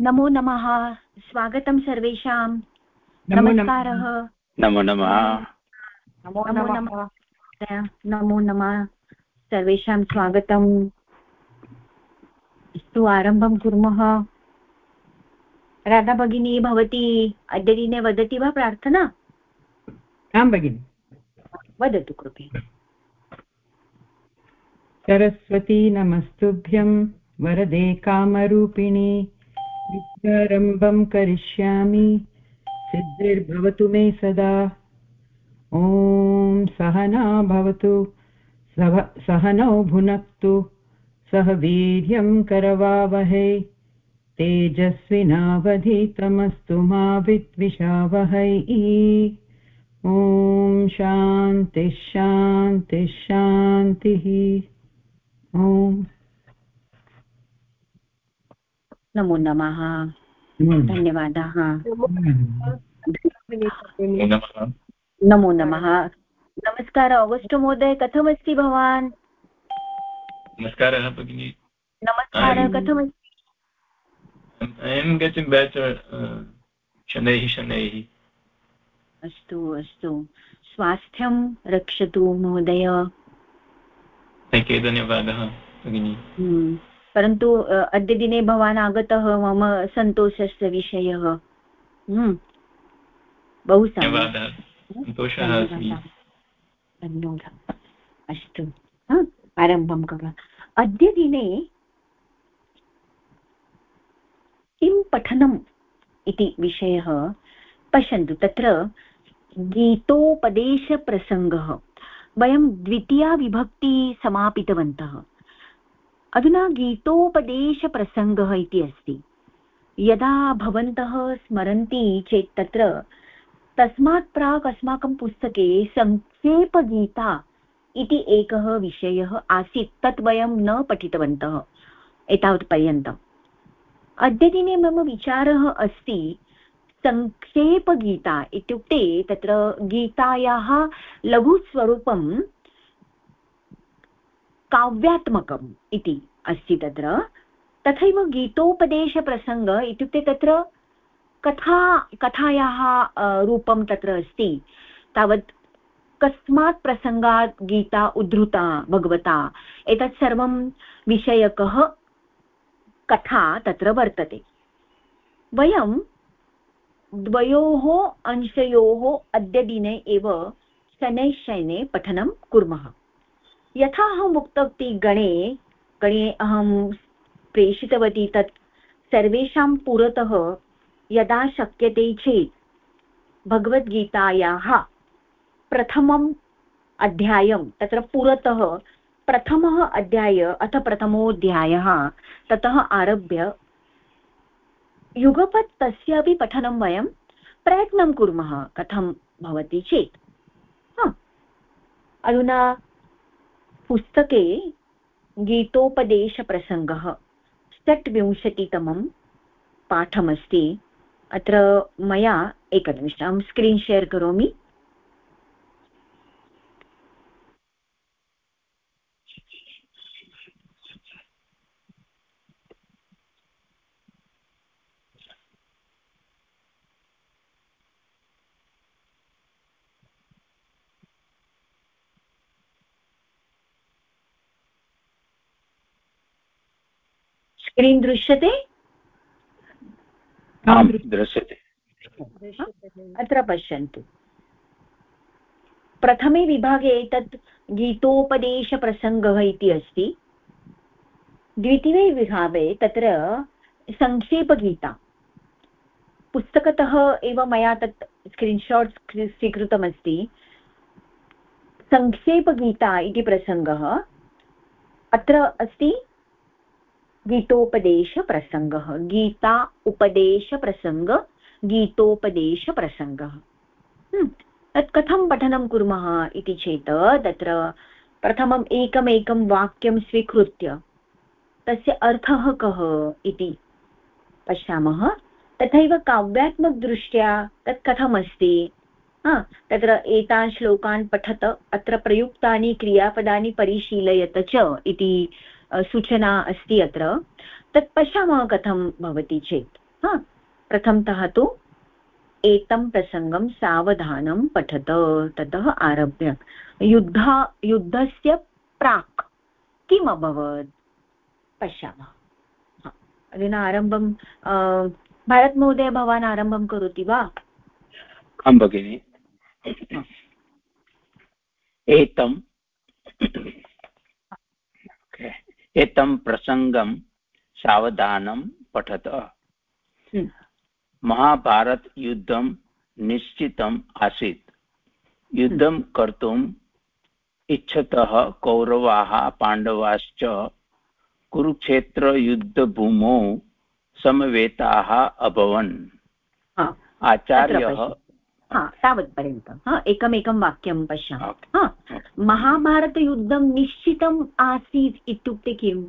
नमो नमः। स्वागतं सर्वेषां। नमस्कारः। नमो नमः। नमो नमः। नमो नमः। सर्वेषां स्वागतम्। अस्तु आरम्भं कुर्मः। राधा भगिनी भवती अद्यदिने वदति वा प्रार्थना? आं भगिनि। वदतु कृपया। सरस्वती नमस्तुभ्यं। वरदे कामरूपिणी। विद्यारम्भं करिष्यामि। सिद्धिर्भवतु मे सदा। ॐ सहना भवतु। सहनौ भुनक्तु। सह वीर्यं करवावहै। तेजस्विनावधितमस्तु मा विद्विषावहै। ॐ शान्तिः शान्तिः शान्तिः। ॐ नमो नमः। धन्यवादाः। नमो नमः नमस्कार अगस्ट् महोदय कथमस्ति भवान्? नमस्कारः भगिनि। नमस्कारः कथमस्ति? ऐ एम् गेटिङ्ग् बेटर् शनैः शनैः। अस्तु अस्तु। स्वास्थ्यं रक्षतु महोदय। धन्यवादः भगिनि। हम्म। परन्तु अद्य दिने भवान् आगतः मम सन्तोषस्य विषयः। हम्म। बहु धन्यवादः। अस्तु। आरम्भं करोमि। अद्य दिने किं पठनम् इति विषयः पश्यन्तु। तत्र गीतोपदेशप्रसङ्गः। वयं द्वितीया विभक्ति समापितवन्तः। अधुना गीतोपदेशप्रसङ्गः इति अस्ति। यदा भवन्तः स्मरन्ति चेत् तत्र तस्मात् प्राक् अस्माकं पुस्तके सङ्क्षेपगीता इति एकः विषयः आसीत्, तत् वयं न पठितवन्तः एतावत्पर्यन्तम् अद्यदिने मम विचारः अस्ति सङ्क्षेपगीता इत्युक्ते तत्र गीतायाः लघुस्वरूपं काव्यात्मकम् इति अस्ति तत्र। तथैव गीतोपदेशप्रसङ्ग इत्युक्ते तत्र कथा, कथायाः रूपं तत्र अस्ति। तावत् कस्मात् प्रसङ्गात् गीता उद्धृता, भगवता। एतत् सर्वं विषयकः कथा तत्र वर्तते। वयं द्वयोः अंशयोः अद्यदिने एव शनैः शयने पठनं कुर्मः। यथा अहम् उक्तवती गणे गणे अहं प्रेषितवती तत् सर्वेषां पुरतः यदा शक्यते चेत्। भगवद्गीतायाः प्रथमम् अध्यायं, तत्र पुरतः प्रथमः अध्याय, अथ प्रथमोऽध्यायः, ततः आरभ्य। युगपत् तस्यापि पठनं वयं प्रयत्नं कुर्मः, कथं भवति चेत्। अधुना पुस्तके गीतोपदेशप्रसङ्गः षट्विंशतितमं पाठमस्ति। अत्र मया एकनिमिषं स्क्रीन् शेर् करोमि। स्क्रीन् दृश्यते? दृश्यते। अत्र पश्यन्तु। प्रथमे विभागे एतत् गीतोपदेशप्रसङ्गः इति अस्ति। द्वितीये विभागे तत्र सङ्क्षेपगीता पुस्तकतः एव मया तत् स्क्रीन्शाट् स्वीकृतमस्ति। सङ्क्षेपगीता इति प्रसङ्गः अत्र अस्ति। गीतोपदेशप्रसङ्गः। गीता उपदेशप्रसङ्ग गीतोपदेशप्रसङ्गः। हम्म, तत् कथं पठनं कुर्मः इति चेत् तत्र प्रथमम् एकमेकं वाक्यं स्वीकृत्य तस्य अर्थः कः इति पश्यामः। तथैव काव्यात्मकदृष्ट्या तत् कथमस्ति? तत्र एतान् श्लोकान् पठत अत्र प्रयुक्तानि क्रियापदानि परिशीलयत च इति सूचना अस्ति अत्र। तत् पश्यामः कथं भवति चेत्। हा, प्रथमतः तु एतं प्रसङ्गं सावधानं पठत। ततः आरभ्य। युद्ध, युद्धस्य प्राक् किम् अभवत्? पश्यामः। अधुना आरम्भं भारतमहोदय भवान् आरम्भं करोति वा? आं भगिनि। एतं एतं प्रसङ्गं सावधानं पठत। हम्म। महाभारतयुद्धं निश्चितम् आसीत्। युद्धं कर्तुम् इच्छतः कौरवाः पाण्डवाश्च कुरुक्षेत्रयुद्धभूमौ समवेताः अभवन्। आचार्यः तावत्पर्यन्तं. एकमेकं वाक्यं पश्यामः. महाभारतयुद्धं निश्चितम् आसीत् इत्युक्ते किम्?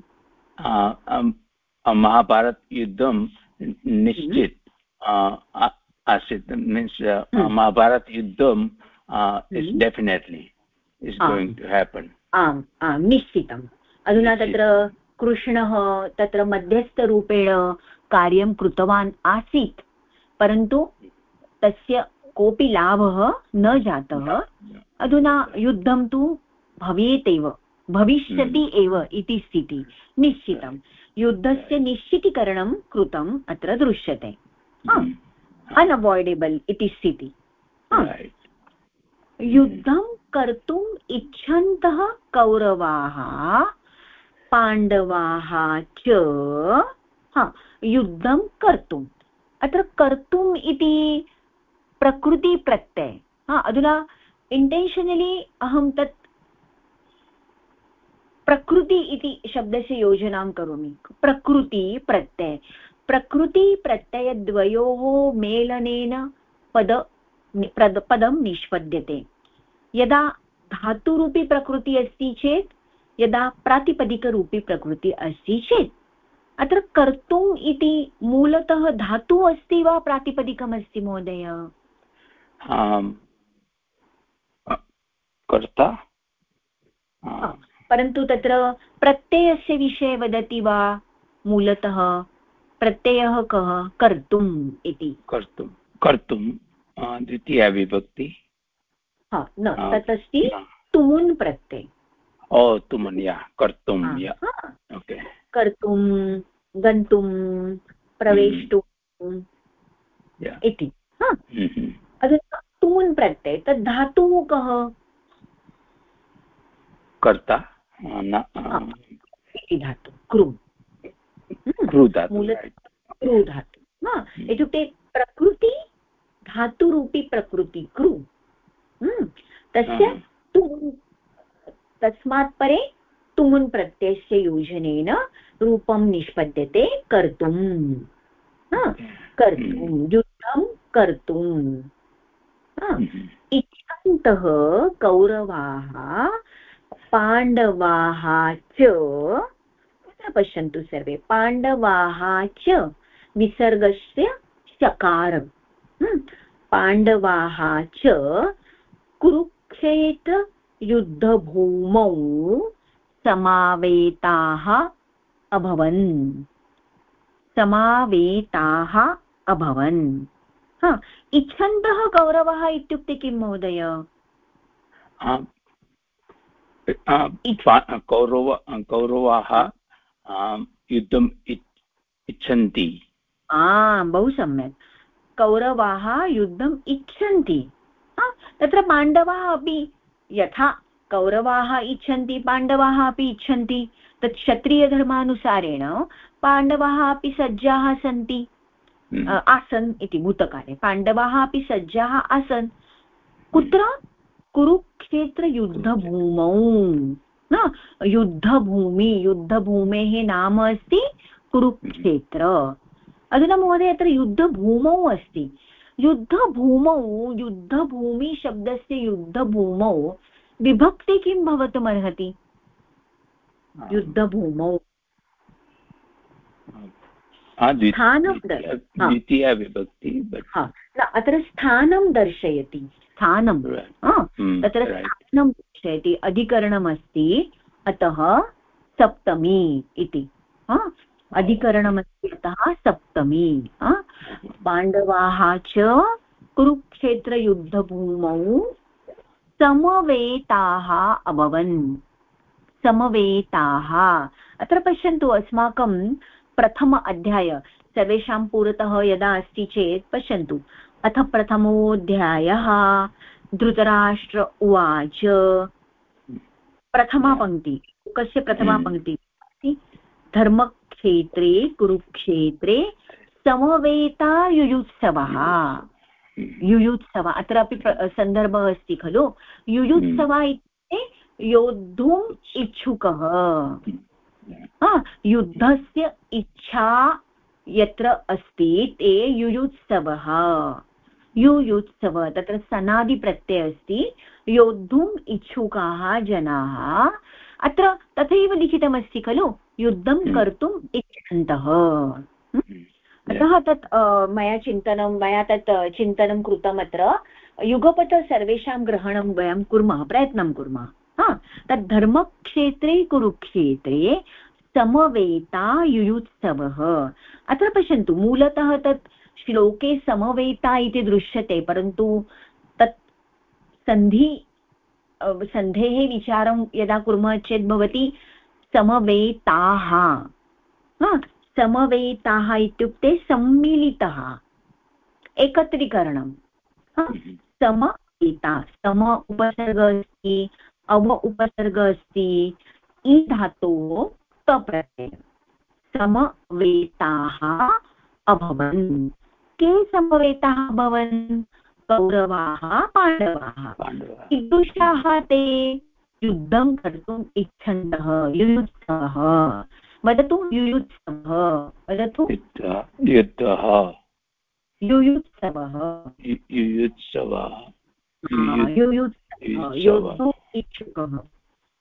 महाभारतयुद्धं निश्चित् आसीत्. Means महाभारतयुद्धं is definitely is going to happen आम् आम् निश्चितम्. अधुना तत्र कृष्णः तत्र मध्यस्थरूपेण कार्यं कृतवान् आसीत् परन्तु तस्य कोऽपि लाभः न जातः अधुना युद्धं तु भवेत् एव भविष्यति हम्म। एव इति स्थितिः। निश्चितं युद्धस्य निश्चितीकरणं कृतम् अत्र दृश्यते। अनवायिडेबल् हम्म। इति स्थितिः। युद्धं कर्तुम् इच्छन्तः कौरवाः पाण्डवाः च युद्धं कर्तुम्। अत्र कर्तुम् इति प्रकृतिप्रत्यय हा, अधुना इण्टेन्शनलि अहं तत् प्रकृति इति शब्दस्य योजनां करोमि। प्रकृति प्रत्यय। प्रकृतिप्रत्ययद्वयोः मेलनेन पद पदं निष्पद्यते। यदा धातुरूपी प्रकृतिः अस्ति चेत्, यदा प्रातिपदिकरूपी प्रकृतिः अस्ति चेत्, अत्र कर्तुम् इति मूलतः धातुः अस्ति वा प्रातिपदिकमस्ति महोदय? कर्ता परन्तु तत्र प्रत्ययस्य विषये वदति वा मूलतः? प्रत्ययः कः? कर्तुम् इति। कर्तुं कर्तुं द्वितीया विभक्ति न तत् अस्ति तुमुन् प्रत्यय। ओ तुमुन् या कर्तुं ओके। कर्तुं गन्तुं प्रवेष्टुम् इति। हम्म, हम्म। अधुना तुमुन् प्रत्यय तद् धातुः कः कर्ता? इति धातु क्रू. धातु क्रू धातु. हम्म। इत्युक्ते प्रकृति धातुरूपी प्रकृति क्रू. हम्म। तस्य तुमुन् तस्मात् परे तुमुन् प्रत्ययस्य योजनेन रूपं निष्पद्यते कर्तुम्. कर्तुं हम्म। युद्धं कर्तुम्. इच्छन्तः कौरवाः, पाण्डवाः च पश्यन्तु सर्वे। पाण्डवाः च विसर्गस्य चकारम्। पाण्डवाः च कुरुक्षेत्रयुद्धभूमौ समावेताः अभवन्। समावेताः अभवन्। हा इच्छन्तः कौरवः इत्युक्ते किं महोदय? कौरव कौरवाः युद्धम् इच्छन्ति। बहु सम्यक्। कौरवाः युद्धम् इच्छन्ति। तत्र पाण्डवाः अपि यथा कौरवाः इच्छन्ति पाण्डवाः अपि इच्छन्ति तत् क्षत्रियधर्मानुसारेण पाण्डवाः अपि सज्जाः सन्ति। आसन् इति भूतकाले पाण्डवाः अपि सज्जाः आसन् कुत्र कुरुक्षेत्रयुद्धभूमौ न युद्धभूमि युद्धभूमेः नाम अस्ति कुरुक्षेत्र अधुना महोदय अत्र युद्धभूमौ अस्ति युद्धभूमौ युद्धभूमिशब्दस्य युद्धभूमौ विभक्ति किं भवितुमर्हति युद्धभूमौ स्थानं द्वितीया विभक्ति अत्र स्थानं दर्शयति स्थानं। हम्म, तत्र स्थानं दर्शयति अधिकरणमस्ति अतः सप्तमी इति। अधिकरणमस्ति अतः सप्तमी पाण्डवाः च कुरुक्षेत्रयुद्धभूमौ समवेताः अभवन्। समवेताः। अत्र पश्यन्तु अस्माकं प्रथम अध्याय सर्वेषां पुरतः यदा अस्ति चेत् पश्यन्तु। अथ प्रथमोऽध्यायः धृतराष्ट्र उवाच। प्रथमा पङ्क्ति कस्य प्रथमा हम्म। पङ्क्ति धर्मक्षेत्रे कुरुक्षेत्रे समवेता युयुत्सवः। युयुत्सव अत्रापि सन्दर्भः अस्ति खलु। युयुत्सव हम्म। इत्युक्ते योद्धुम् इच्छुकः। युद्धस्य इच्छा यत्र अस्ति ते युयुत्सवः। युयुत्सव तत्र सनादिप्रत्यय अस्ति। योद्धुम् इच्छुकाः जनाः। अत्र तथैव लिखितमस्ति खलु युद्धं हम्म। कर्तुम् इच्छन्तः। अतः तत् मया चिन्तनं मया तत् चिन्तनं कृतम् अत्र युगपथ सर्वेषां ग्रहणं वयं कुर्मः प्रयत्नं कुर्मः। हा तत् धर्मक्षेत्रे कुरुक्षेत्रे समवेता युयुत्सवः। अत्र पश्यन्तु मूलतः तत् श्लोके समवेता इति दृश्यते परन्तु तत् सन्धि सन्धेः विचारं यदा कुर्मः चेत् भवति समवेताः। समवेताः इत्युक्ते सम्मिलितः एकत्रीकरणं। समवेता सम उपसर्ग अस्ति अव उपसर्ग अस्ति इ धातोः तप्रत्यय समवेताः अभवन्। के समवेताः अभवन्? कौरवाः पाण्डवाः कीदृशाः ते? युद्धं कर्तुम् इच्छन्तः युयुत्सवः। वदतु युयुत्सवः वदतु। युद्धः युयुत्सवः। युयुत्सवः। योद्धुम् इच्छुकः।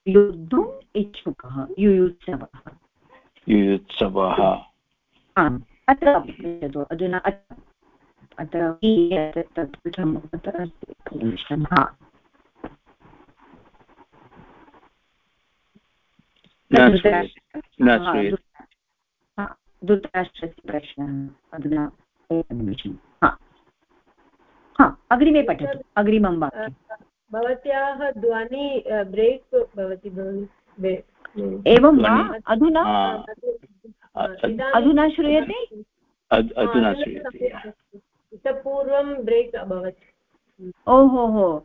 योद्धुम् इच्छुकः युयुत्सवः। युयुत्सवः। अत्र अधुना अत्र धृतराष्ट्रस्य प्रश्नः अधुना एकनिमिषं। अग्रिमे पठतु अग्रिमं वाक्यं भवत्याः ध्वनि ब्रेक् भवति एवं वा? अधुना? अधुना श्रूयते? अधुना श्रूयते इतः पूर्वं ब्रेक् अभवत्। ओहो हो।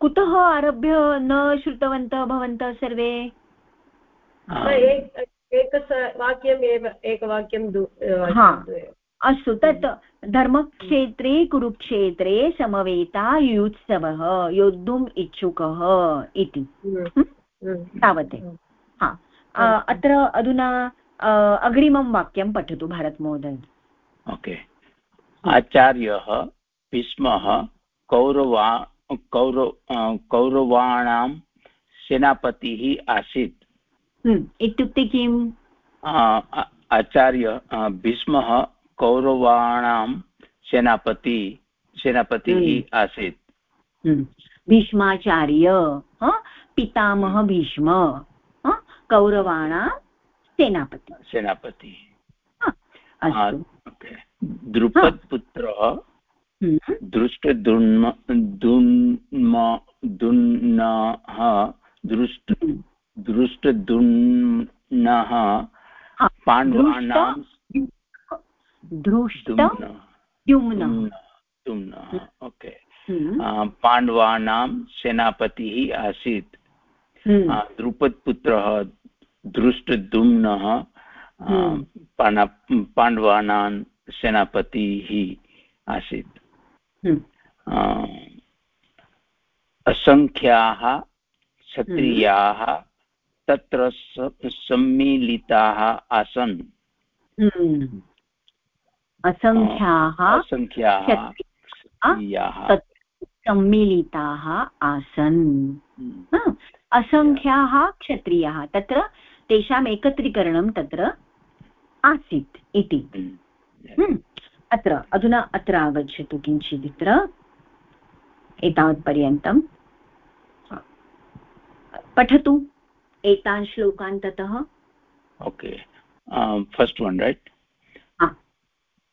कुतः आरभ्य न श्रुतवन्तः भवन्तः सर्वे? एकवाक्यम् एव एकवाक्यं अस्तु तत् धर्मक्षेत्रे कुरुक्षेत्रे समवेता युत्सवः योद्धुम् इच्छुकः इति। तावदेव हा। अत्र अधुना अग्रिमं वाक्यं पठतु भारतमहोदय ओके। आचार्यः भीष्मः कौरवा कौरव कौरवाणां सेनापतिः आसीत्। इत्युक्ते किम्? आचार्य भीष्मः कौरवाणां सेनापति सेनापतिः हम्म। आसीत्। हम्म, भीष्माचार्य पितामह भीष्म कौरवाणां सेनापति। सेनापति। द्रुपदपुत्रः हम्म। दृष्टदुन्म दुन्म दुन्नः दृष्ट दृष्टदुन्नः पाण्डवानां ओके हम्म। पाण्डवानां सेनापतिः आसीत्। हम्म। द्रुपदपुत्रः दृष्टदुम्नः पाण्डवानां सेनापतिः आसीत्। असङ्ख्याः क्षत्रियाः तत्र सम्मिलिताः आसन्। असङ्ख्याः सम्मिलिताः आसन्। हम्म। असङ्ख्याः क्षत्रियाः। तत्र तेषाम् एकत्रीकरणं तत्र आसीत् इति। हम्म। हम्म। अत्र अधुना अत्र आगच्छतु किञ्चिदित्र एतावत्पर्यन्तं। पठतु एतान् श्लोकान् ततः। ओके। फस्ट् वन् रैट्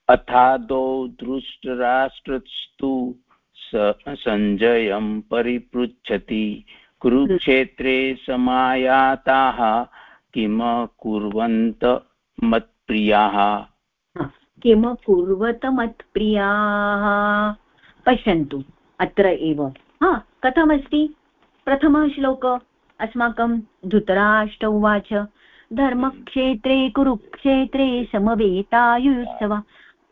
अथादौ दृष्टराष्ट्रस्तु सञ्जयं परिपृच्छति। कुरुक्षेत्रे समायाताः किम कुर्वन्त मत्प्रियाः? किम कुर्वत मत्प्रियाः? पश्यन्तु, अत्र एव। हा, कथमस्ति? प्रथमः श्लोक, अस्माकं धृतराष्ट्र उवाच। धर्मक्षेत्रे, कुरुक्षेत्रे समवेतायुत्सव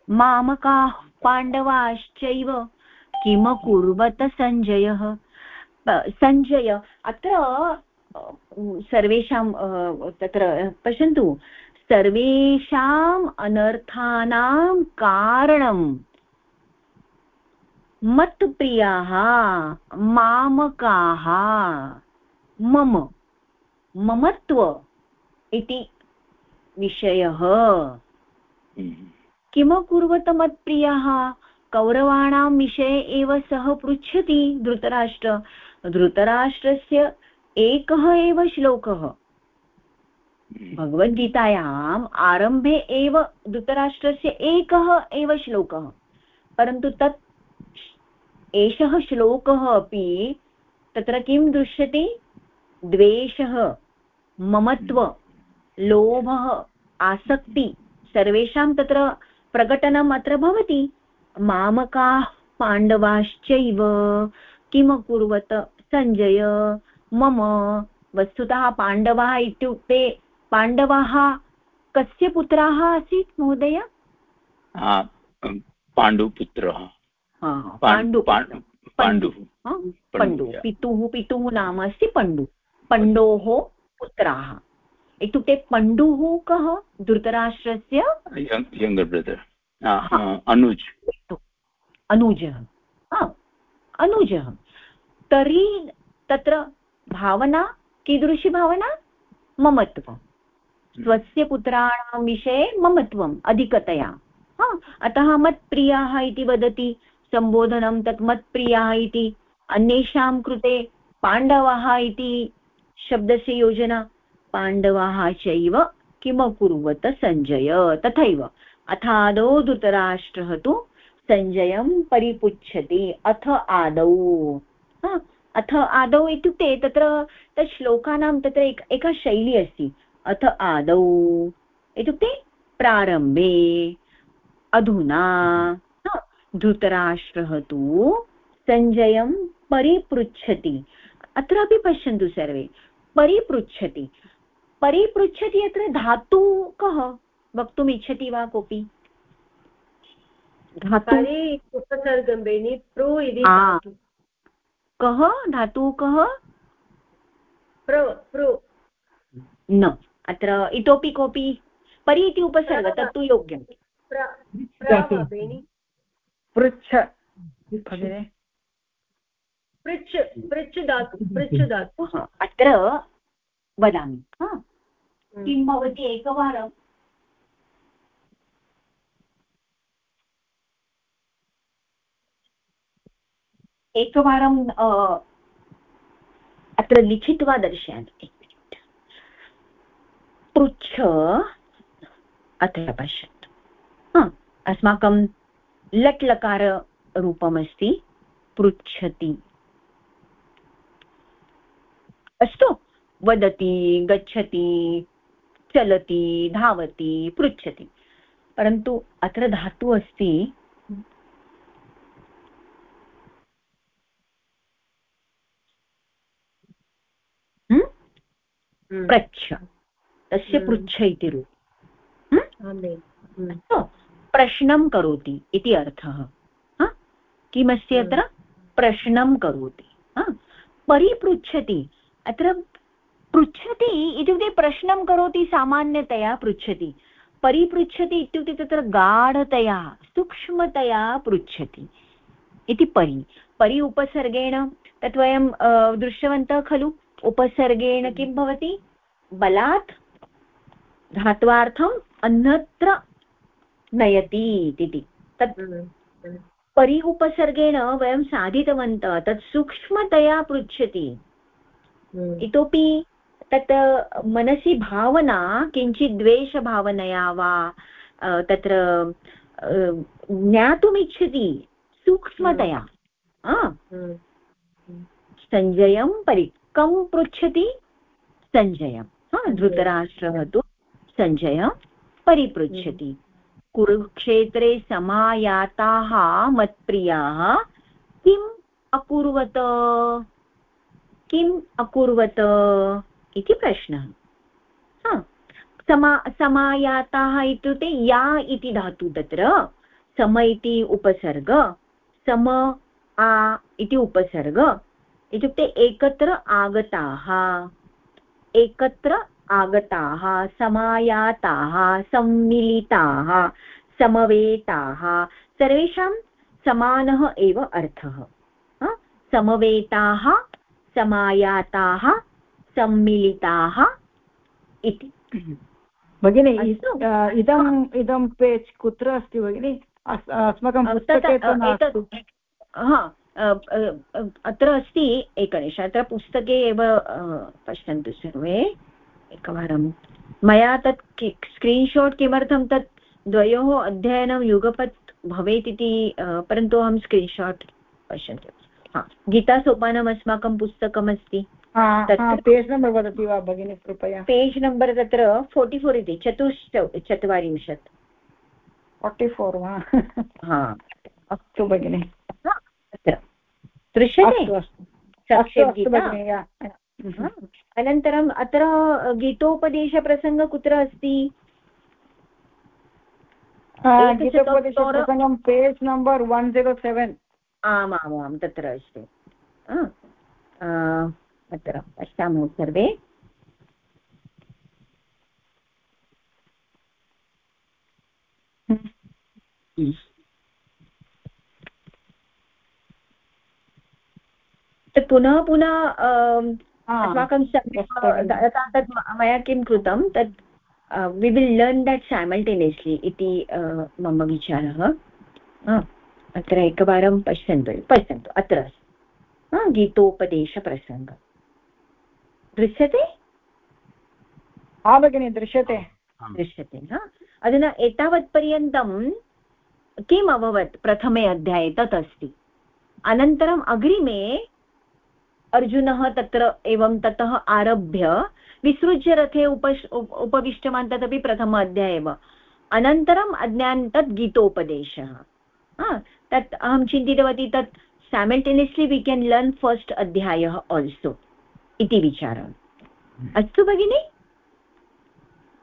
मामकाः पाण्डवाश्चैव किम कुर्वत सञ्जयः सञ्जय, अत्र सर्वेषां तत्र, पश्यन्तु, सर्वेषाम् अनर्थानां कारणं मत्प्रियाः, मामकाः, मम, ममत्व इति विषयः हम्म। किमकुर्वत मत्प्रियः कौरवाणां विषये एव सः पृच्छति धृतराष्ट्र। धृतराष्ट्रस्य एकः एव श्लोकः। भगवद्गीतायाम् आरम्भे एव धृतराष्ट्रस्य एकः एव श्लोकः। परन्तु तत् एषः श्लोकः अपि तत्र किं दृश्यते? द्वेषः, ममत्व, लोभः, आसक्ति सर्वेषां तत्र प्रकटनम् अत्र भवति। मामकाः पाण्डवाश्चैव किमकुर्वत सञ्जय? मम वस्तुतः पाण्डवाः इत्युक्ते पाण्डवाः कस्य पुत्राः आसीत् महोदय? पाण्डुपुत्रः पाण्डु पाण्डुः। पण्डु। पितुः पितुः नाम अस्ति पण्डु। पण्डोः पुत्राः। इत्युक्ते पण्डुः कः? धृतराष्ट्रस्य? यङ्गर् ब्रदर् अनुज. अनुजः. अनुजः. तर्हि तत्र भावना कीदृशी भावना? ममत्वं स्वस्य पुत्राणां विषये ममत्वम् अधिकतया. हा. अतः मत्प्रियाः इति वदति सम्बोधनं तत् मत्प्रियाः इति अन्येषां कृते पाण्डवाः इति शब्दस्य योजना पाण्डवाः चैव किमकुर्वत सञ्जय तथैव. अथादौ धृतराष्ट्रः तु सञ्जयं परिपुच्छति अथ आदौ. अथ आदौ इत्युक्ते तत्र तत् श्लोकानां तत्र एक एका शैली अस्ति अथ आदौ. इत्युक्ते प्रारम्भे अधुना धृतराष्ट्रः तु सञ्जयं परिपृच्छति। अत्रापि पश्यन्तु सर्वे परिपृच्छति। परिपृच्छति अत्र धातु कः? वक्तुम् इच्छति वा कोऽपि? उपसर्गं बेनि प्रो इति कः? धातुः कः? प्रो प्रो। न। अत्र इतोपि कोऽपि? परि इति उपसर्ग तत्तु योग्यं। पृच्छ पृच्छ। पृच्छ। दातु पृच्छ दातु अत्र वदामि। किं भवति एकवारम् एकवारं अत्र लिखित्वा दर्शयामि पृच्छ अत्र पश्यन्तु अस्माकं लट् लकाररूपमस्ति पृच्छति। अस्तु, वदति, गच्छति। चलति धावति पृच्छति। परन्तु अत्र धातु अस्ति। पृच्छ। तस्य पृच्छ इति रूपं। प्रश्नं करोति इति अर्थः। किमस्ति अत्र? प्रश्नं करोति। परिपृच्छति। अत्र पृच्छति इत्युक्ते प्रश्नं करोति सामान्यतया पृच्छति परिपृच्छति इत्युक्ते तत्र गाढतया सूक्ष्मतया पृच्छति इति परि। परि उपसर्गेण तत् वयं दृष्टवन्तः खलु। उपसर्गेण किं भवति? बलात् धात्वार्थम् अन्यत्र नयति इति। तत् परि उपसर्गेण वयं साधितवन्तः तत् सूक्ष्मतया पृच्छति। हम्म। इतोपि तत् मनसि भावना किञ्चित् द्वेषभावनया वा तत्र ज्ञातुमिच्छति सूक्ष्मतया। सञ्जयं परि कं पृच्छति सञ्जयं धृतराष्ट्रः तु सञ्जय परिपृच्छति। कुरुक्षेत्रे समायाताः मत्प्रियाः किम् अकुर्वत? किम् अकुर्वत? इति प्रश्नः। समा, समायाताः इत्युक्ते या इति धातु तत्र, सम इति उपसर्ग, सम आ इति उपसर्ग, इत्युक्ते एकत्र आगताः एकत्र आगताः, समायाताः सम्मिलिताः समवेताः, सर्वेषां समानः एव अर्थः। समवेताः, समायाताः सम्मिलिताः इति। भगिनि इदम् इदं पेज् कुत्र अस्ति भगिनि? अस्माकं अत्र अस्ति एकनिश अत्र पुस्तके एव पश्यन्तु सर्वे। एकवारं। मया तत् स्क्रीन्शाट् किमर्थं तत् द्वयोः अध्ययनं युगपत् भवेत् इति परन्तु अहं स्क्रीन्शाट् पश्यन्तु। हा गीतासोपानम् अस्माकं पुस्तकमस्ति। पेज् नम्बर् वदति वा भगिनि कृपया. पेज् नम्बर् तत्र फोर्टि फोर् इति चतुश्च चत्वारिंशत्. फोर्टि फोर् वा? हा. अस्तु भगिनि. दृश्यते? अनन्तरम् अत्र गीतोपदेशप्रसङ्गः कुत्र अस्ति? गीतोपदेशप्रसङ्गं page number one zero seven आमामां तत्र अस्ति. अत्र पश्यामः सर्वे। पुनः पुनः अस्माकं तत् मया किं कृतं तत् we will learn that simultaneously इति मम विचारः। अत्र एकवारं पश्यन्तु पश्यन्तु अत्र अस्ति। गीतोपदेशप्रसङ्गः दृश्यते? हा भगिनि दृश्यते। दृश्यते हा? अधुना एतावत्पर्यन्तं किम् अभवत् प्रथमे अध्याये? तत् अस्ति। अनन्तरम् अग्रिमे अर्जुनः तत्र एवं ततः आरभ्य विसृज्य रथे उप उपविष्टवान् तदपि प्रथम अध्याय एव। अनन्तरम् अज्ञान तत् गीतोपदेशः। तत् अहं चिन्तितवती तत् simultaneously we can learn first अध्यायः आल्सो इति विचारः। अस्तु भगिनि?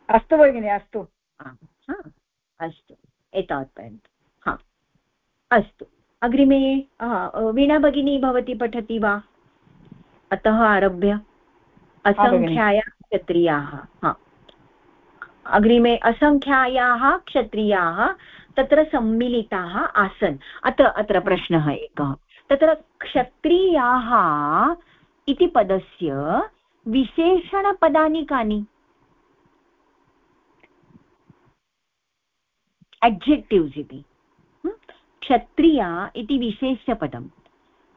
अस्तु भगिनि अस्तु। अस्तु एतावत्पर्यन्तं। हा अस्तु। अग्रिमे वीणा भगिनी भवती पठति वा? अतः आरभ्य। असङ्ख्यायाः क्षत्रियाः। हा। अग्रिमे असङ्ख्यायाः क्षत्रियाः तत्र सम्मिलिताः आसन्। अत्र अत्र प्रश्नः एकः। तत्र क्षत्रियाः इति पदस्य विशेषणपदानि कानि? एड्जेक्टिव्स् इति। क्षत्रिया इति विशेष्यपदं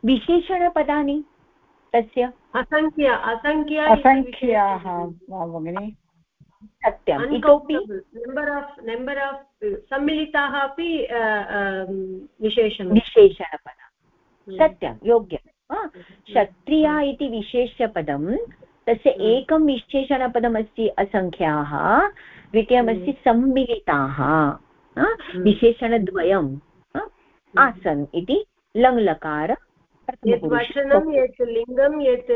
विशेषणपदानि तस्य? असङ्ख्या असङ्ख्या असङ्ख्याः भगिनि? सत्यम्। इतोपि? नेम्बर् आफ् नेम्बर् आफ् सम्मिलिताः अपि विशेषण विशेषणपदं। सत्यं योग्यम्। क्षत्रिया इति विशेष्यपदं तस्य हम्म। एकं विशेषणपदमस्ति असङ्ख्याः द्वितीयमस्ति हम्म। सम्मिलिताः हम्म। विशेषणद्वयं आसन् इति लङ्लकार यत् वचनं यत् लिङ्गं यत्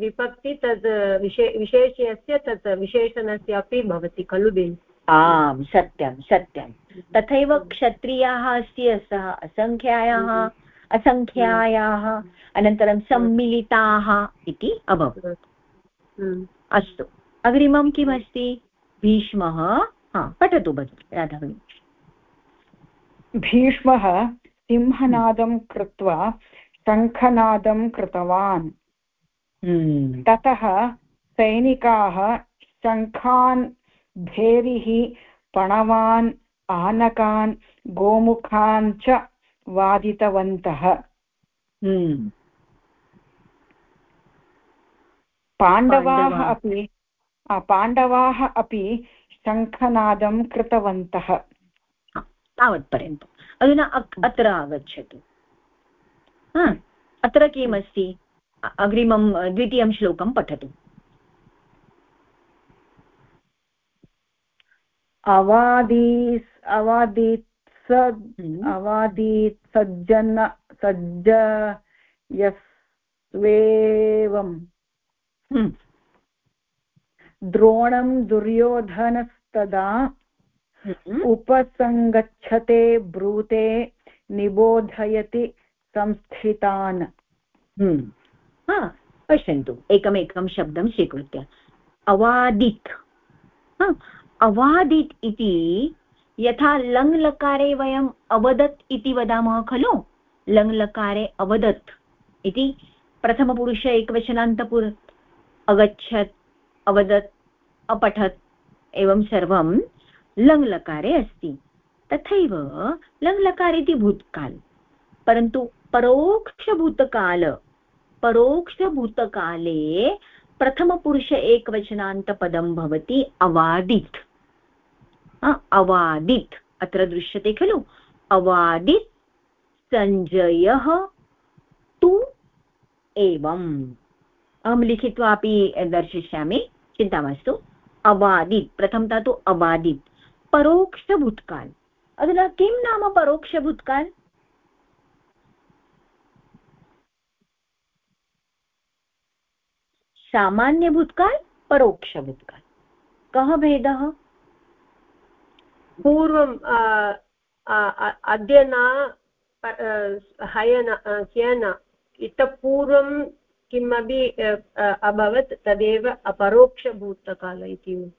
विभक्ति तद् विशे तत् विशेषणस्य अपि भवति खलु बेन् आम् सत्यं सत्यं। तथैव क्षत्रियाः अस्ति सः असङ्ख्यायाः असङ्ख्यायाः अनन्तरं सम्मिलिताः इति अभवत्। हम्म। अस्तु। अग्रिमं किमस्ति? भीष्मः। हा पठतु भगिनि राधाभगिनी भीष्मः सिंहनादं कृत्वा शङ्खनादं कृतवान्। हम्म। ततः सैनिकाः शङ्खान् भेरिः पणवान् आनकान् गोमुखान् च वादितवन्तः। हम्म। पाण्डवाः अपि पाण्डवाः अपि शङ्खनादं कृतवन्तः। तावत्पर्यन्तम्। अधुना अत्र आगच्छतु। हा अत्र किमस्ति? अग्रिमं द्वितीयं श्लोकं पठतु। अवादीस् अवादीत् अवादीत् सज्जन सज्ज यस्वेवम् हम्म। द्रोणं दुर्योधनस्तदा हम्म। उपसङ्गच्छते ब्रूते निबोधयति संस्थितान् हम्म। हा पश्यन्तु एकमेकं शब्दं स्वीकृत्य अवादित् अवादित् इति यथा लङ्लकारे वयम् अवदत् इति वदामः खलु? लङ्लकारे अवदत् इति प्रथमपुरुष एकवचनान्तपुर। अगच्छत्, अवदत्, अपठत् एवं सर्वं लङ्लकारे अस्ति। तथैव लङ्लकार इति भूतकाल। परन्तु परोक्षभूतकाल, परोक्षभूतकाले प्रथमपुरुष एकवचनान्तपदं भवति अवादित्। अवादित् अत्र दृश्यते खलु अवादित् सञ्जयः तु एवम् अहं लिखित्वा अपि दर्शिष्यामि चिन्ता मास्तु अवादित् प्रथमतः तु अवादित् परोक्षभूत्काल अधुना किं नाम परोक्षभूत्काल सामान्यभूत्काल परोक्षभूत्काल कः भेदः पूर्वं अद्य न हयन ह्यन इतः पूर्वं किमपि अभवत् तदेव अपरोक्षभूतकाल इति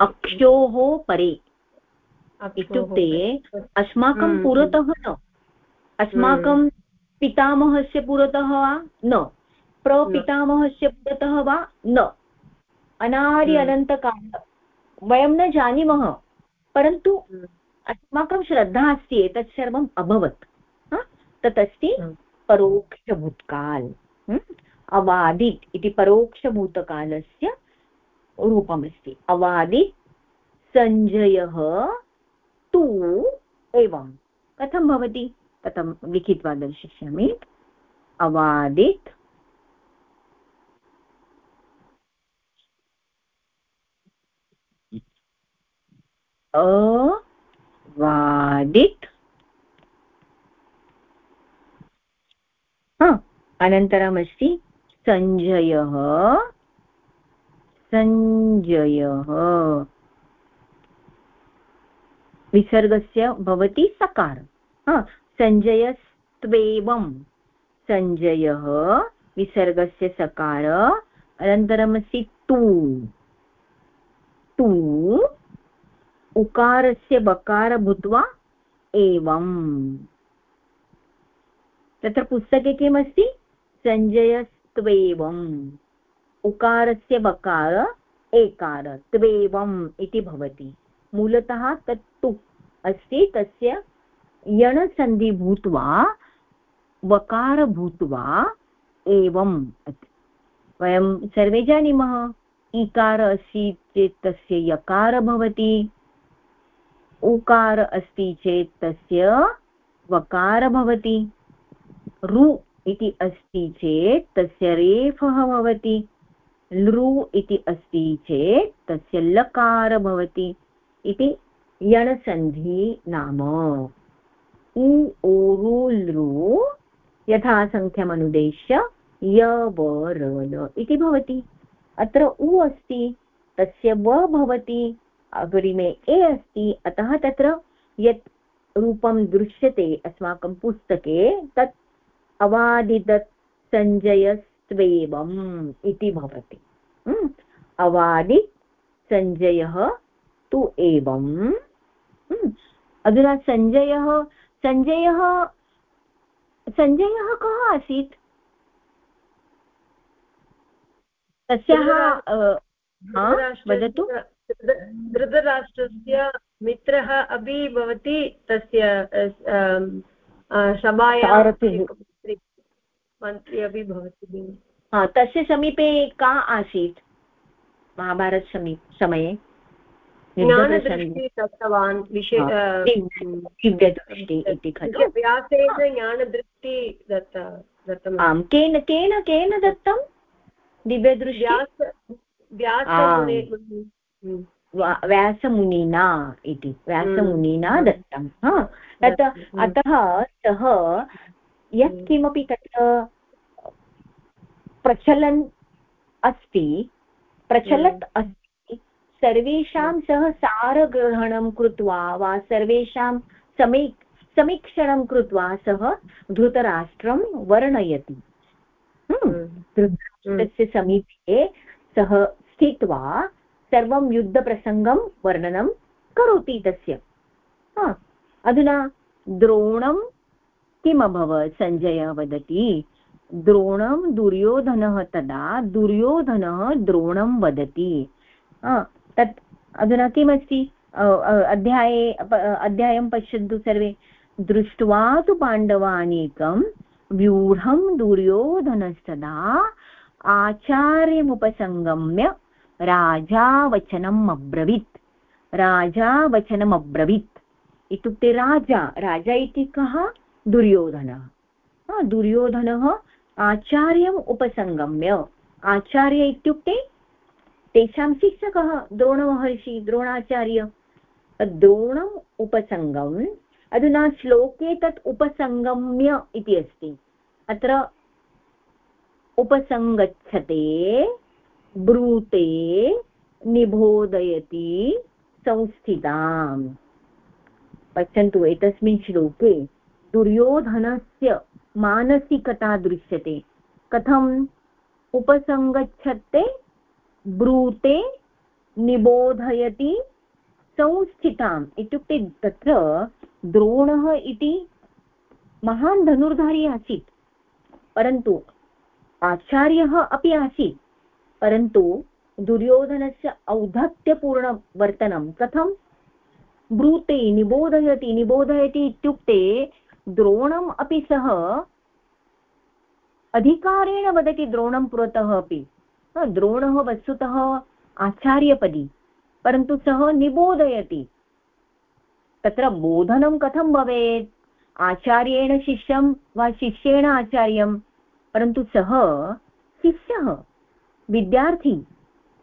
अक्षोः परे इत्युक्ते अस्माकं हम्म, पुरतः न। अस्माकं हम्म। पितामहस्य पुरतः वा? न। प्रपितामहस्य पुरतः वा? न। हम्म। अनन्तकाल। वयं न जानीमः परन्तु अस्माकं श्रद्धा अस्ति एतत् सर्वम् अभवत्। तत् अस्ति परोक्षभूतकाल। अवादित् इति परोक्षभूतकालस्य रूपमस्ति। अवादित् सञ्जयः तु एवं। कथं भवति? कथं लिखित्वा दर्शिष्यामि अवादित् अवादित्। अनन्तरमस्ति सञ्जयः सञ्जयः विसर्गस्य भवति सकार। सञ्जयस्त्वेवं सञ्जयः विसर्गस्य सकार। अनन्तरमस्ति तु। तु उकारस्य बकार भूत्वा एवम्। तत्र पुस्तके किमस्ति? सञ्जयस्त्वेवम् उकारस्य बकार एकार, त्वेवम् इति भवति। मूलतः तत्तु अस्ति, तस्य यणसन्धि भूत्वा, वकार भूत्वा एवम् वयं सर्वे जानीमः इकार अस्ति चेत् तस्य यकार भवति। उकार अस्ति चेत् तस्य वकार भवति। रु इति अस्ति चेत् तस्य रेफः भवति। लृ इति अस्ति चेत् तस्य लकार भवति इति यणसन्धि नाम। उ ओरु लृ यथा सङ्ख्यमनुदेश्य य, व, र इति भवति। अत्र उ अस्ति, तस्य व भवति। अग्रिमे ए अस्ति अतः तत्र यत् रूपं दृश्यते अस्माकं पुस्तके तत् अवादिदत् सञ्जयस्त्वेवम् इति भवति। अवादि सञ्जयः तु एवम्। अधुना सञ्जयः सञ्जयः सञ्जयः कः आसीत्? तस्याः वदतु। धृतराष्ट्रस्य मित्रः अपि भवति तस्य सभायाः मन्त्री अपि भवति। तस्य समीपे का आसीत्? महाभारत समये? ज्ञानदृष्टि दत्तवान् विषय इति खलु। व्यासेन ज्ञानदृष्टि दत्त दत्तम्। आम् केन केन केन दत्तं दिव्यदृष्टि? व्यास व्यास व्यासमुनिना इति। व्यासमुनिना हम्म। दत्तं। हा तत् हम्म। अतः सः यत्किमपि तत्र प्रचलन् अस्ति प्रचलत् हम्म। अस्ति सर्वेषां सः सारग्रहणं कृत्वा वा सर्वेषां समी समीक्षणं कृत्वा सः धृतराष्ट्रं वर्णयति। धृतराष्ट्रस्य समीपे सः स्थित्वा सर्वं युद्धप्रसङ्गं वर्णनं करोति तस्य। अधुना द्रोणं किम् अभवत् सञ्जयः वदति। द्रोणं दुर्योधनः तदा दुर्योधनः द्रोणं वदति। तत् अधुना किमस्ति? अध्याये अध्यायं पश्यन्तु सर्वे। दृष्ट्वा तु पाण्डवानीकं व्यूढं दुर्योधनस्तदा आचार्यमुपसङ्गम्य राजा वचनम् अब्रवीत् राजा वचनम् अब्रवीत् इत्युक्ते राजा राजा इति कः? दुर्योधनः। दुर्योधनः आचार्यम् उपसङ्गम्य। आचार्य इत्युक्ते तेषां शिक्षकः, द्रोणमहर्षि, द्रोणाचार्य। द्रोणम् उपसङ्गम्, अधुना श्लोके तत् उपसङ्गम्य इति अस्ति। अत्र उपसङ्गच्छते ब्रूते निबोधयति संस्थिताम्। पश्यन्तु एतस्मिन् श्लोके दुर्योधनस्य मानसिकता दृश्यते। कथम्? उपसङ्गच्छते, ब्रूते निबोधयति संस्थिताम्। इत्युक्ते तत्र द्रोणः इति महान् धनुर्धारी आसीत्, परन्तु आचार्यः अपि आसीत्। परन्तु दुर्योधनस्य औद्धत्यपूर्णं वर्तनं कथं? ब्रूते निबोधयति निबोधयति इत्युक्ते द्रोणम् अपि सः अधिकारेण वदति द्रोणं पुरतः अपि। द्रोणः वस्तुतः आचार्यपदी, परन्तु सः निबोधयति। तत्र बोधनं कथं भवेत्? आचार्येण शिष्यं वा शिष्येण आचार्यं? परन्तु सः शिष्यः। विद्यार्थी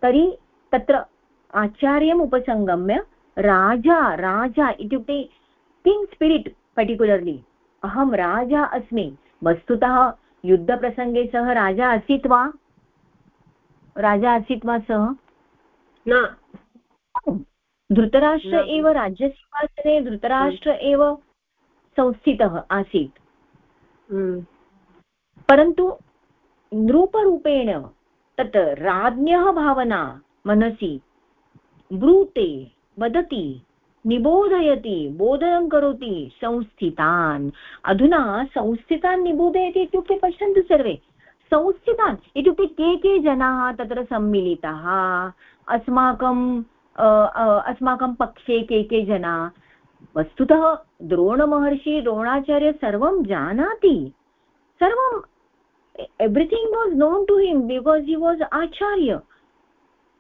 तर्हि तत्र आचार्यम् उपसङ्गम्य राजा राजा इत्युक्ते किङ्ग् स्पिरिट् पर्टिकुलर्लि अहं राजा अस्मि वस्तुतः युद्धप्रसङ्गे सः राजा आसीत् वा? राजा आसीत् वा सः? न। धृतराष्ट्र एव राज्यसिंहासने धृतराष्ट्र एव संस्थितः आसीत्। हम्म। परन्तु नृपरूपेण तत् राज्ञः भावना, मनसि। ब्रूते, वदति, निबोधयति, बोधनं करोति, संस्थितान्। अधुना संस्थितान् निबोधयति इत्युक्ते पश्यन्तु सर्वे। संस्थितान् इत्युक्ते के के जनाः तत्र सम्मिलिताः? अस्माकं अस्माकं पक्षे के के जना? वस्तुतः द्रोणमहर्षि, द्रोणाचार्य सर्वं जानाति। सर्वं everything was known to him because he was acharya.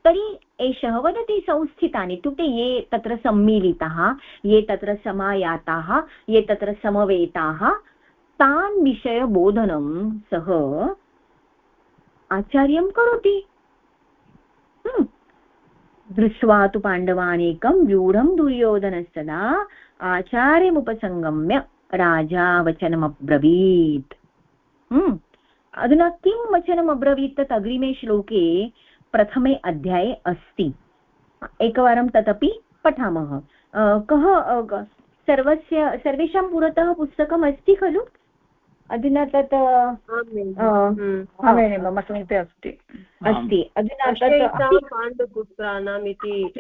तर्हि एषः वदति संस्थितानि इत्युक्ते ये तत्र सम्मिलिताः, ये तत्र समायाताः, ये तत्र समवेताः, तान् विषयबोधनं सः आचार्यं करोति। दृष्ट्वा तु पाण्डवानेकं व्यूढं दुर्योधनस्तदा आचार्यमुपसङ्गम्य राजा वचनमब्रवीत् अधुना किं वचनम् अब्रवीत् तत् अग्रिमे श्लोके प्रथमे अध्याये अस्ति? एकवारं तदपि पठामः। कः सर्वस्य सर्वेषां पुरतः पुस्तकम् अस्ति खलु? अधुना तत् मम समीपे अस्ति। अस्ति। अधुना पाण्डुपुत्राणाम् इति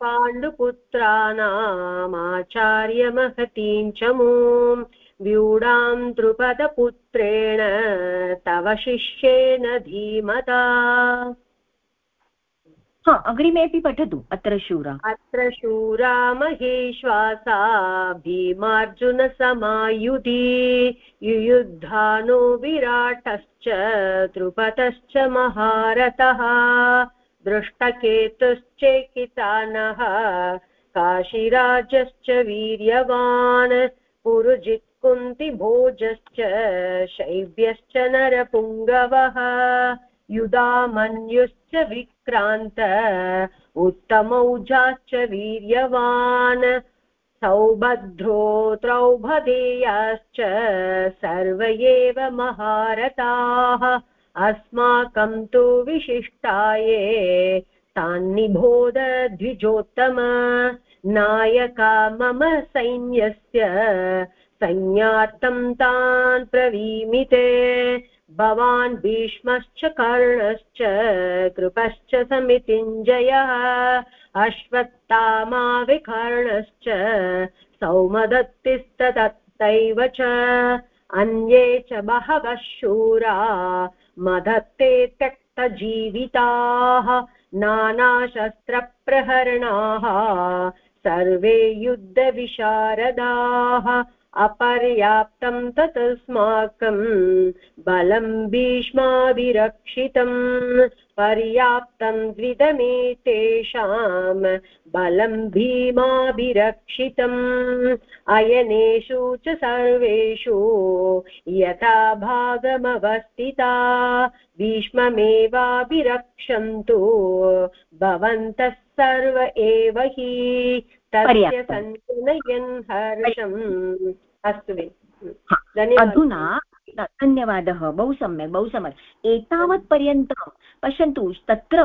पाण्डुपुत्राणामाचार्यमहतीं च मूम्। व्यूढां द्रुपदपुत्रेण तव शिष्येन धीमता। हा अग्रिमेपि पठतु अत्र शूरा। अत्र शूरा महेश्वासा भीमार्जुनसमायुधि युयुद्धानो विराटश्च द्रुपदश्च महारथः दृष्टकेतुश्चेकितानः काशीराजश्च वीर्यवान् पुरुजित्कुन्तिभोजश्च शैव्यश्च नरपुङ्गवः, युधामन्युश्च विक्रान्त, उत्तमौजाश्च वीर्यवान्, सौभद्रो त्रौभदेयाश्च सर्व एव महारथाः, अस्माकं तु विशिष्टाये, तान्निबोध द्विजोत्तम, नायका मम सैन्यस्य संज्ञार्थं तान् प्रवीमिते। भवान् भीष्मश्च कर्णश्च कृपश्च समितिञ्जयः। अश्वत्थामा विकर्णश्च सौमदत्तिस्तदत्तैव च। अन्ये च बहवः शूरा मदत्ते त्यक्तजीविताः। नानाशस्त्रप्रहरणाः। सर्वे युद्धविशारदाः। अपर्याप्तं ततस्माकं बलं भीष्माभिरक्षितम्। पर्याप्तं द्विदमेतेषां बलं भीमाभिरक्षितम्। अयनेषु च सर्वेषु यथा भागमवस्थिता। भीष्ममेवाभिरक्षन्तु, भवन्तः सर्व एव हि तस्य सञ्जनयन् हर्षम् अस्तु अधुना धन्यवादः। बहु सम्यक् बहु सम्यक्। एतावत् पर्यन्तं पश्यन्तु तत्र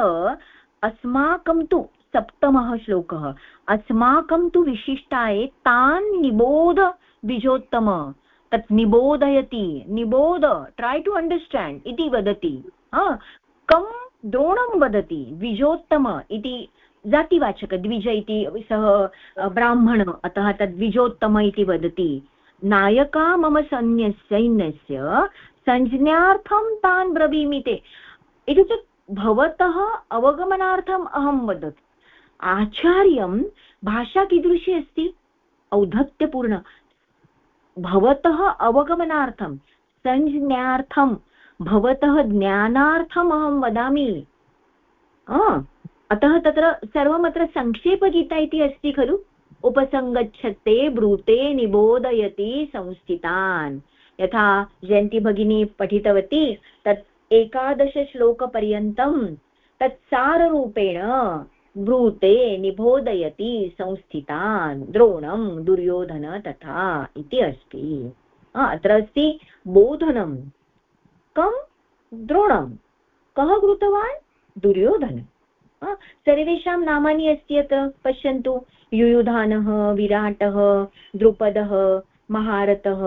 अस्माकं तु सप्तमः श्लोकः। अस्माकं तु विशिष्टाय तान् निबोध द्विजोत्तम। तत् निबोधयति। निबोध ट्रै टु अण्डर्स्टाण्ड् इति वदति। कं द्रोणं वदति। द्विजोत्तम इति जातिवाचक द्विज इति सः ब्राह्मण अतः तद् द्विजोत्तम इति वदति। नायका मम सैन्य सैन्यस्य संज्ञार्थं तान् ब्रवीमि ते। इत्युक्ते भवतः अवगमनार्थम् अहं वदति। आचार्यं भाषा कीदृशी अस्ति? औद्धत्यपूर्ण। भवतः अवगमनार्थं संज्ञार्थं भवतः ज्ञानार्थम् अहं वदामि। अतः तत्र सर्वमत्र सङ्क्षेपगीता इति अस्ति खलु? उपसङ्गच्छते ब्रूते, निबोधयति, संस्थितान्। यथा जयन्ती भगिनी पठितवती, तत् एकादशश्लोकपर्यन्तं तत् ब्रूते, निबोधयति, संस्थितान्, द्रोणं, दुर्योधन तथा इति अस्ति। अत्र अस्ति बोधनं। कं? द्रोणं। कः कृतवान्? दुर्योधन। सर्वेषां नामानि अस्ति अत्र पश्यन्तु। युयुधानः, विराटः, द्रुपदः, महारथः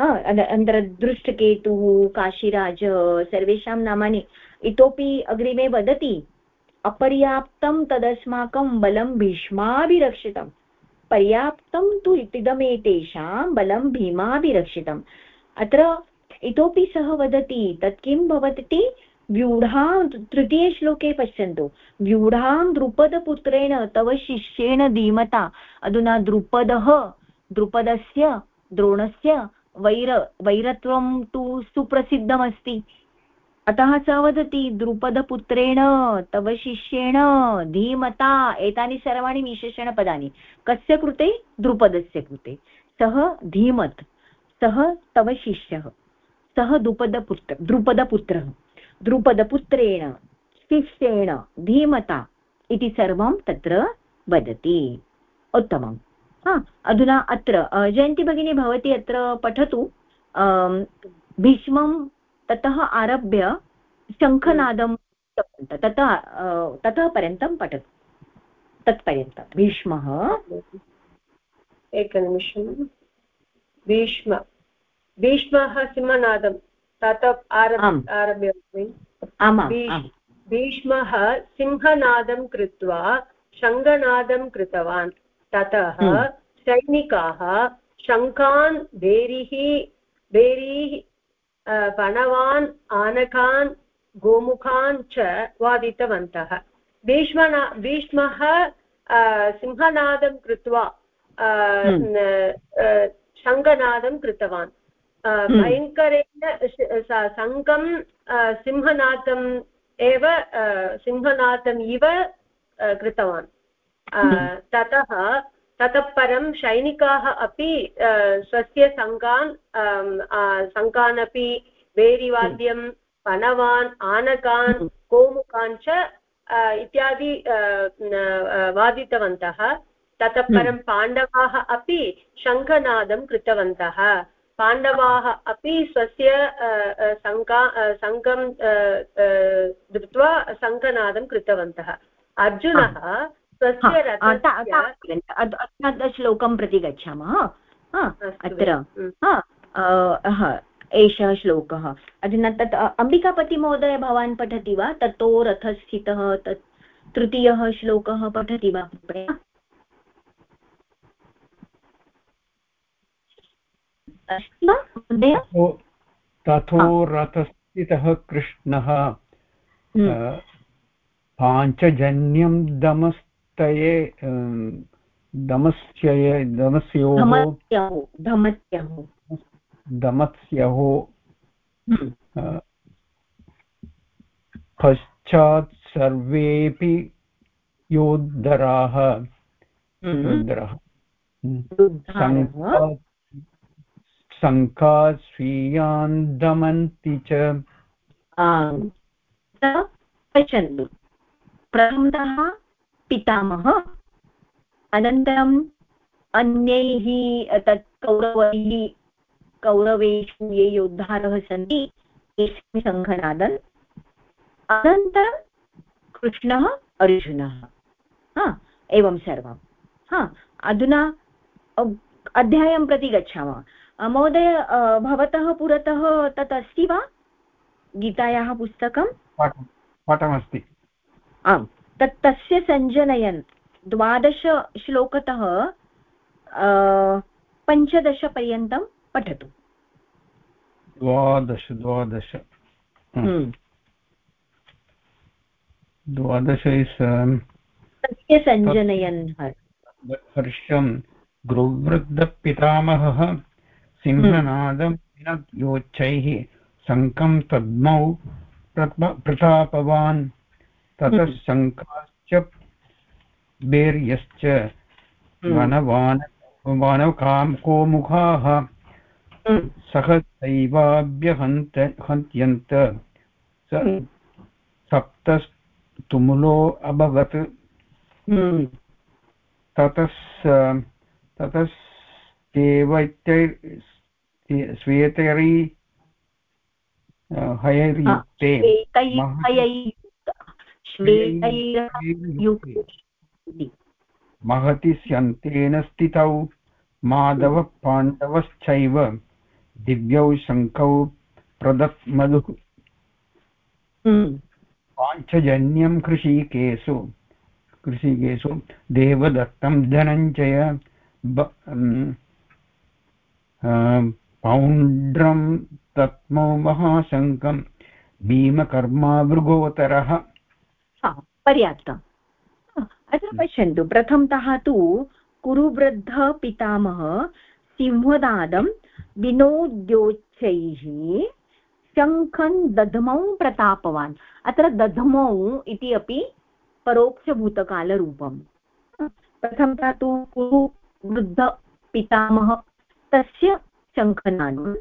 अनन्तरं दृष्टकेतुः काशीराजः, सर्वेषां नामानि। इतोपि अग्रिमे वदति, अपर्याप्तं तदस्माकं बलं भीष्माभिरक्षितं पर्याप्तं तु इदमेतेषां बलं भीमाभिरक्षितम्। अत्र इतोपि सः वदति, तत् किं भवति व्यूढां तृतीयश्लोके पश्यन्तु. व्यूढां द्रुपदपुत्रेण तव शिष्येण धीमता. अधुना द्रुपदः द्रुपदस्य द्रोणस्य वैर वैरत्वं तु सुप्रसिद्धमस्ति. अतः स वदति द्रुपदपुत्रेण तव शिष्येण धीमता. एतानि सर्वाणि विशेषणपदानि. कस्य कृते? द्रुपदस्य कृते. सः धीमत्. सः तव शिष्यः. सः द्रुपदपुत्र द्रुपदपुत्रः. द्रुपदपुत्रेण शिष्येण धीमता इति सर्वं तत्र वदति। उत्तमं अधुना अत्र जयन्ती भगिनी भवती अत्र पठतु। भीष्मं ततः आरभ्य शङ्खनादं ततः ततः पर्यन्तं पठतु। तत्पर्यन्तं, भीष्मः। एकनिमिषं। भीष्म, भीष्मः सिंहनादं। ततः आरभ्य भीष्मः सिंहनादं कृत्वा शङ्खनादं कृतवान्। ततः हम्म। सैनिकाः शङ्खान् भेरिः भेरीः पणवान् आनकान् गोमुखान् च वादितवन्तः। भीष्मना भीष्मः सिंहनादं कृत्वा शङ्खनादं कृतवान्। भयङ्करेण सङ्गं सिंहनादम् एव सिंहनादम् इव कृतवान्। ततः ततः परं सैनिकाः अपि स्वस्य सङ्गान् सङ्गान् अपि वेरिवाद्यं पनवान् आनकान् कोमुकान् च इत्यादि वादितवन्तः। ततः परं पाण्डवाः अपि शङ्खनादं कृतवन्तः। पाण्डवाः अपि स्वस्य सङ्गा सङ्गं धृत्वा शङ्खनादं कृतवन्तः। अर्जुनः स्वस्य श्लोकं प्रति गच्छामः अत्र एषः श्लोकः। अधुना तत् अम्बिकापतिमहोदय भवान् पठति वा? ततो रथस्थितः तत् तृतीयः श्लोकः पठति वा? अस्ति वा महोदय तथो रथस्थितः कृष्णः हम्म। पाञ्चजन्यं दमस्तये दमस्यये दमस्योः। दमस्योः हम्म। पश्चात् सर्वेऽपि योद्धराः। हम्म। योद्धरः। शङ्का स्वीयान् दमन्ति च। पश्यन्तु। प्रथमतः पितामह अनन्तरम् अन्यैः तत् कौरवैः, कौरवेषु ये योद्धारः सन्ति तेषां सङ्घनादन्। अनन्तरं कृष्णः, अर्जुनः। हा, एवं सर्वं। हा, अधुना अध्यायं प्रति गच्छामः। महोदय भवतः पुरतः तत् अस्ति वा? गीतायाः पुस्तकं? पाठमस्ति। आम् तत् तस्य सञ्जनयन् द्वादशश्लोकतः पञ्चदशपर्यन्तं पठतु। द्वादश द्वादश। हम्म। द्वादश इस् तस्य सञ्जनयन्। हर्षं गृवृद्धपितामहः सिंहनादं योच्छैः शङ्खं तद्मौ प्रतापवान् ततः हम्म। शङ्काश्च बेर्यश्च हम्म। वनवान वानकां कोमुखाः हम्म। सहसैवाभ्यहन्त हन्त्यन्त सप्तस्तुमुलो अभवत् ततः ततस्तेवैत्यै श्वेतैरी हयैर्युक्ते महति स्यन्तेन स्थितौ माधवः पाण्डवश्चैव दिव्यौ शङ्खौ प्रदत् मधुः हम्म। पाञ्चजन्यं कृषिकेषु कृषिकेषु देवदत्तं धनञ्जय पौण्ड्रं तत्मौ महाशङ्कं भीमकर्मा भृगोतरः पर्याप्तम् अत्र पश्यन्तु प्रथमतः तु कुरुवृद्धपितामह सिंहदादं विनोद्योच्चैः शङ्खं दधमौ प्रतापवान्। अत्र दधमौ इति अपि परोक्षभूतकालरूपम्। प्रथमतः तु कुरुवृद्धपितामह तस्य शङ्खनादम्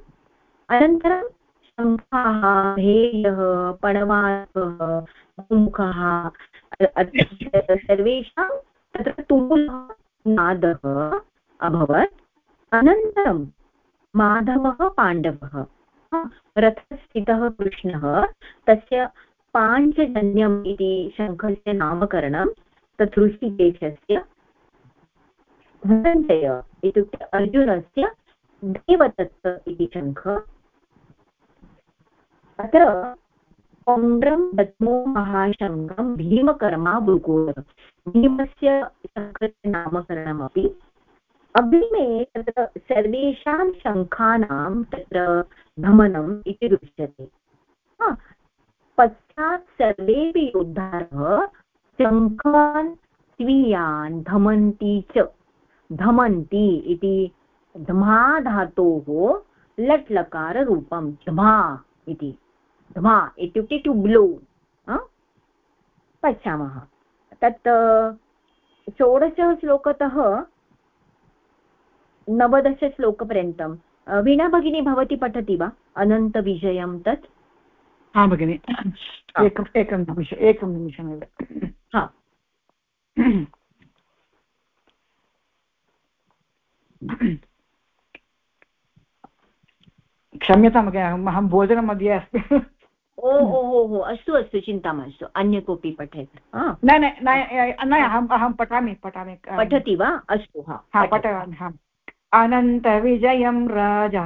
अनन्तरं शङ्खाः धेयः पणवाकः मुखः सर्वेषां तत्र तुमुलः नादः अभवत् अनन्तरं माधवः पाण्डवः रथस्थितः कृष्णः तस्य पाञ्चजन्यम् इति शङ्खस्य नामकरणं तत् ऋषिकेशस्य धनञ्जय इत्युक्ते अर्जुनस्य देवदत्त इति शङ्ख। अत्र पौण्ड्रं दद्मो महाशङ्खं भीमकर्मा भृगोर भीमस्य नामकरणमपि। अग्रिमे तत्र सर्वेषां शङ्खानां तत्र भ्रमणम् इति दृश्यते पश्चात् सर्वेपि योद्धारः शङ्खान् स्वीयान् धमन्ति च। धमन्ति इति धमा धातोः लट् लकाररूपं धमा इति। धमा इत्युक्ते टु ब्लो पश्यामः। तत् षोडशश्लोकतः नवदशश्लोकपर्यन्तं। वीणा भगिनी भवती पठति वा? अनन्तविजयं तत्? हा भगिनि। एकम् एकं निमिषम् एकं निमिषमेव। हा। क्षम्यतां भगिनि अहं भोजनमध्ये अस्मि ओ ओ हो हो अस्तु अस्तु चिन्ता मास्तु अन्य कोऽपि पठेत् न न अहम् अहं पठामि पठामि पठति वा अस्तु हा पठामि हा अनन्तविजयं राजा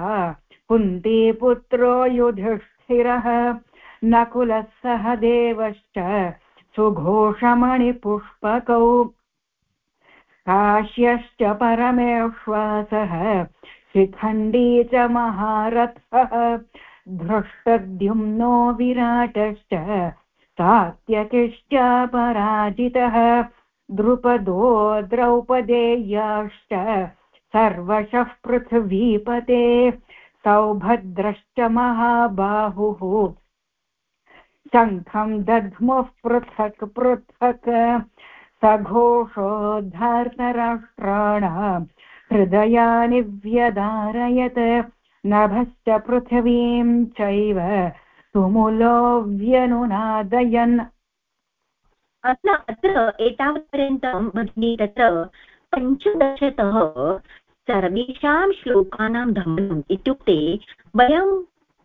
कुन्तीपुत्रो युधिष्ठिरः नकुलः सह देवश्च सुघोषमणिपुष्पकौ काश्यश्च परमेश्वासः शिखण्डी च महारथः धृष्टद्युम्नो विराटश्च सात्यकिश्च पराजितः, द्रुपदो द्रौपदेयाश्च, सर्वशः पृथिवीपते, सौभद्रश्च महाबाहुः। शङ्खं दध्मुः पृथक् पृथक्, सघोषोद्धार्तराष्ट्राणाम् हृदयानि व्यदारयत् नभश्च पृथिवीं चैव तुमुलो व्यनुनादयन् अत्र, एतावत्पर्यन्तं, भगिनी, तत्र पञ्चदशतः सर्वेषां श्लोकानां धमनम् इत्युक्ते वयम्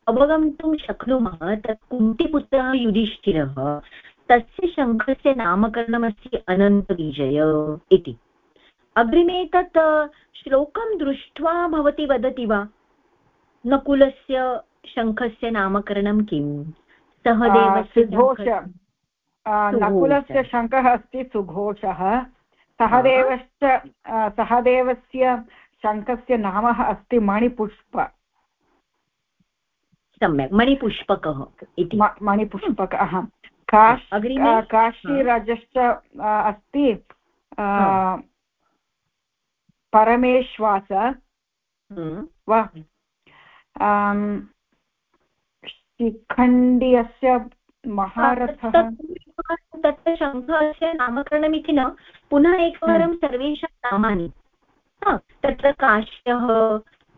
अवगन्तुं शक्नुमः तत् कुन्तिपुत्रः युधिष्ठिरः, तस्य शङ्खस्य नामकरणमस्ति अनन्तविजय इति। अग्रिमे तत् श्लोकं दृष्ट्वा भवती वदति वा? नकुलस्य शङ्खस्य नामकरणं किम् सहदेवस्य नकुलस्य शङ्खः अस्ति सुघोषः। सहदेवश्च सहदेवस्य शङ्खस्य नाम अस्ति मणिपुष्प। सम्यक् मणिपुष्पकः इति। मणिपुष्पकः काशीराजश्च अस्ति। परमेश्वास। हम्म। वा। शिखण्डियस्य महारथः। तत्र शङ्खस्य नामकरणमिति न पुनः एकवारं हम्म। सर्वेषां नामानि। तत्र काश्यः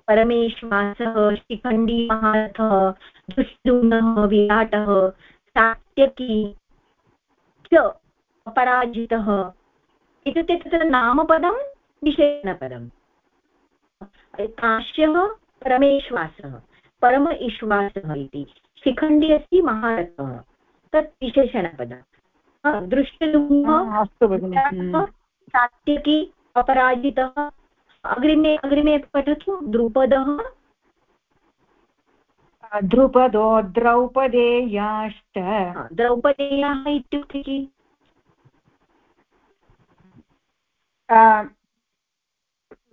परमेश्वासः शिखण्डी महारथः दुष्टुम्नः विराटः सात्यकी च अपराजितः। इत्युक्ते तत्र नामपदं विशेषणपदम् काश्यः परमेश्वासः परम ईश्वासः इति। शिखण्डी अस्ति महारथः। तत् विशेषणपदं दृष्टलुम्बः अस्तु भगिनि। सात्यकी अपराजितः। अग्रिमे अग्रिमे पठतु। द्रुपदः। द्रुपदो द्रौपदेयाश्च। द्रौपदेयाः इत्युक्ते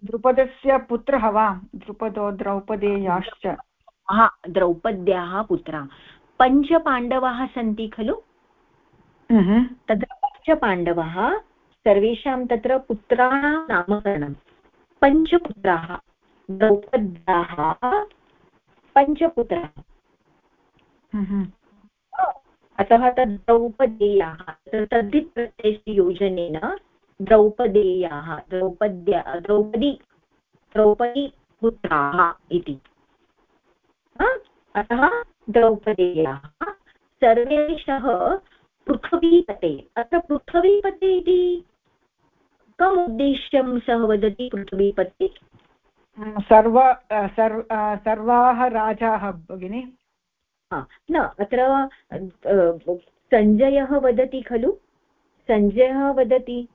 द्रुपदस्य पुत्रः वा? द्रुपदो द्रौपदेयाश्च। हा द्रौपद्याः पुत्रा। पञ्चपाण्डवाः सन्ति खलु? तत्र पञ्चपाण्डवाः सर्वेषां तत्र पुत्राणां नामकरणं। पञ्चपुत्राः द्रौपद्याः पञ्चपुत्राः। अतः तद् द्रौपदेयाः तद्धित् प्रत्ययस्य योजनेन द्रौपदेयाः द्रौपद्या द्रौपदी द्रौपदी पुत्राः इति। अतः द्रौपदेयाः सर्वेषः पृथ्वीपते। अत्र पृथ्वीपते इति कम् उद्देश्यं सः वदति पृथ्वीपते? सर्व सर्वाः राजाः भगिनि। न अत्र सञ्जयः वदति खलु? सञ्जयः वदति।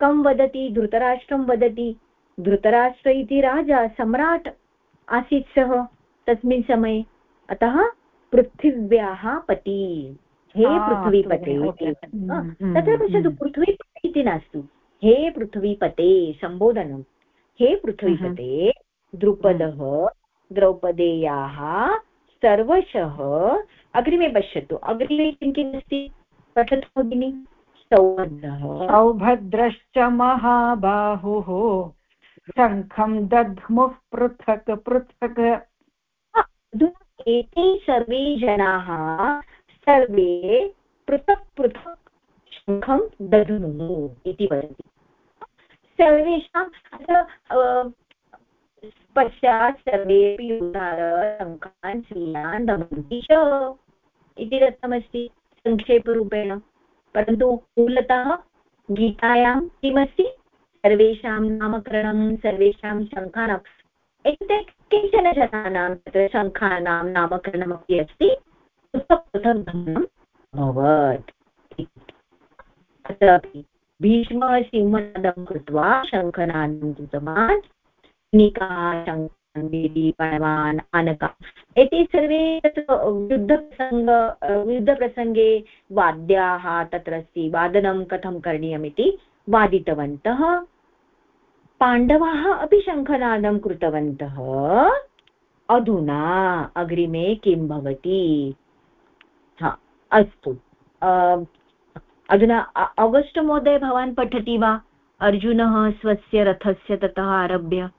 कं वदति धृतराष्ट्रं वदति। धृतराष्ट्र इति राजा सम्राट् आसीत् सः तस्मिन् समये। अतः पृथिव्याः पति। हे पृथ्वीपते तत्र पश्यतु पृथ्वीपते इति नास्ति। हे पृथ्वीपते सम्बोधनं। हे पृथ्वीपते द्रुपदः द्रौपदेयाः सर्वशः अग्रिमे पश्यतु। अग्रिमे किं किम् अस्ति? पठतु भगिनि। सौभद्रश्च महाबाहुः। शङ्खं दध्मुः पृथक् पृथक्। एते सर्वे जनाः सर्वे पृथक् पृथक् शङ्खं दध्मुः इति वदति सर्वेषां पश्चात् सर्वेपि उदार शङ्खान् स्वीयान् दमन्ति। च इति दत्तमस्ति सङ्क्षेपरूपेण परन्तु मूलतः गीतायां किमस्ति? सर्वेषां नामकरणं, सर्वेषां शङ्खानाम् एते केचन जनानां तत्र शङ्खानां नामकरणमपि अस्ति। पृथक् पृथक् धनम् अभवत्। अत्रापि भीष्मः, सिंहनादं कृत्वा शङ्खनादं कृतवान्। निका शङ्खी पणवान् अनका। एते सर्वे तत्र युद्धप्रसङ्ग युद्धप्रसङ्गे वाद्याः तत्र अस्ति वादनं कथं करणीयमिति वादितवन्तः। पाण्डवाः अपि शङ्खनादं कृतवन्तः। अधुना अग्रिमे किं भवति? हा, अस्तु। अधुना अगस्ट् महोदय भवान् पठति वा? अर्जुनः स्वस्य रथस्य ततः आरभ्य?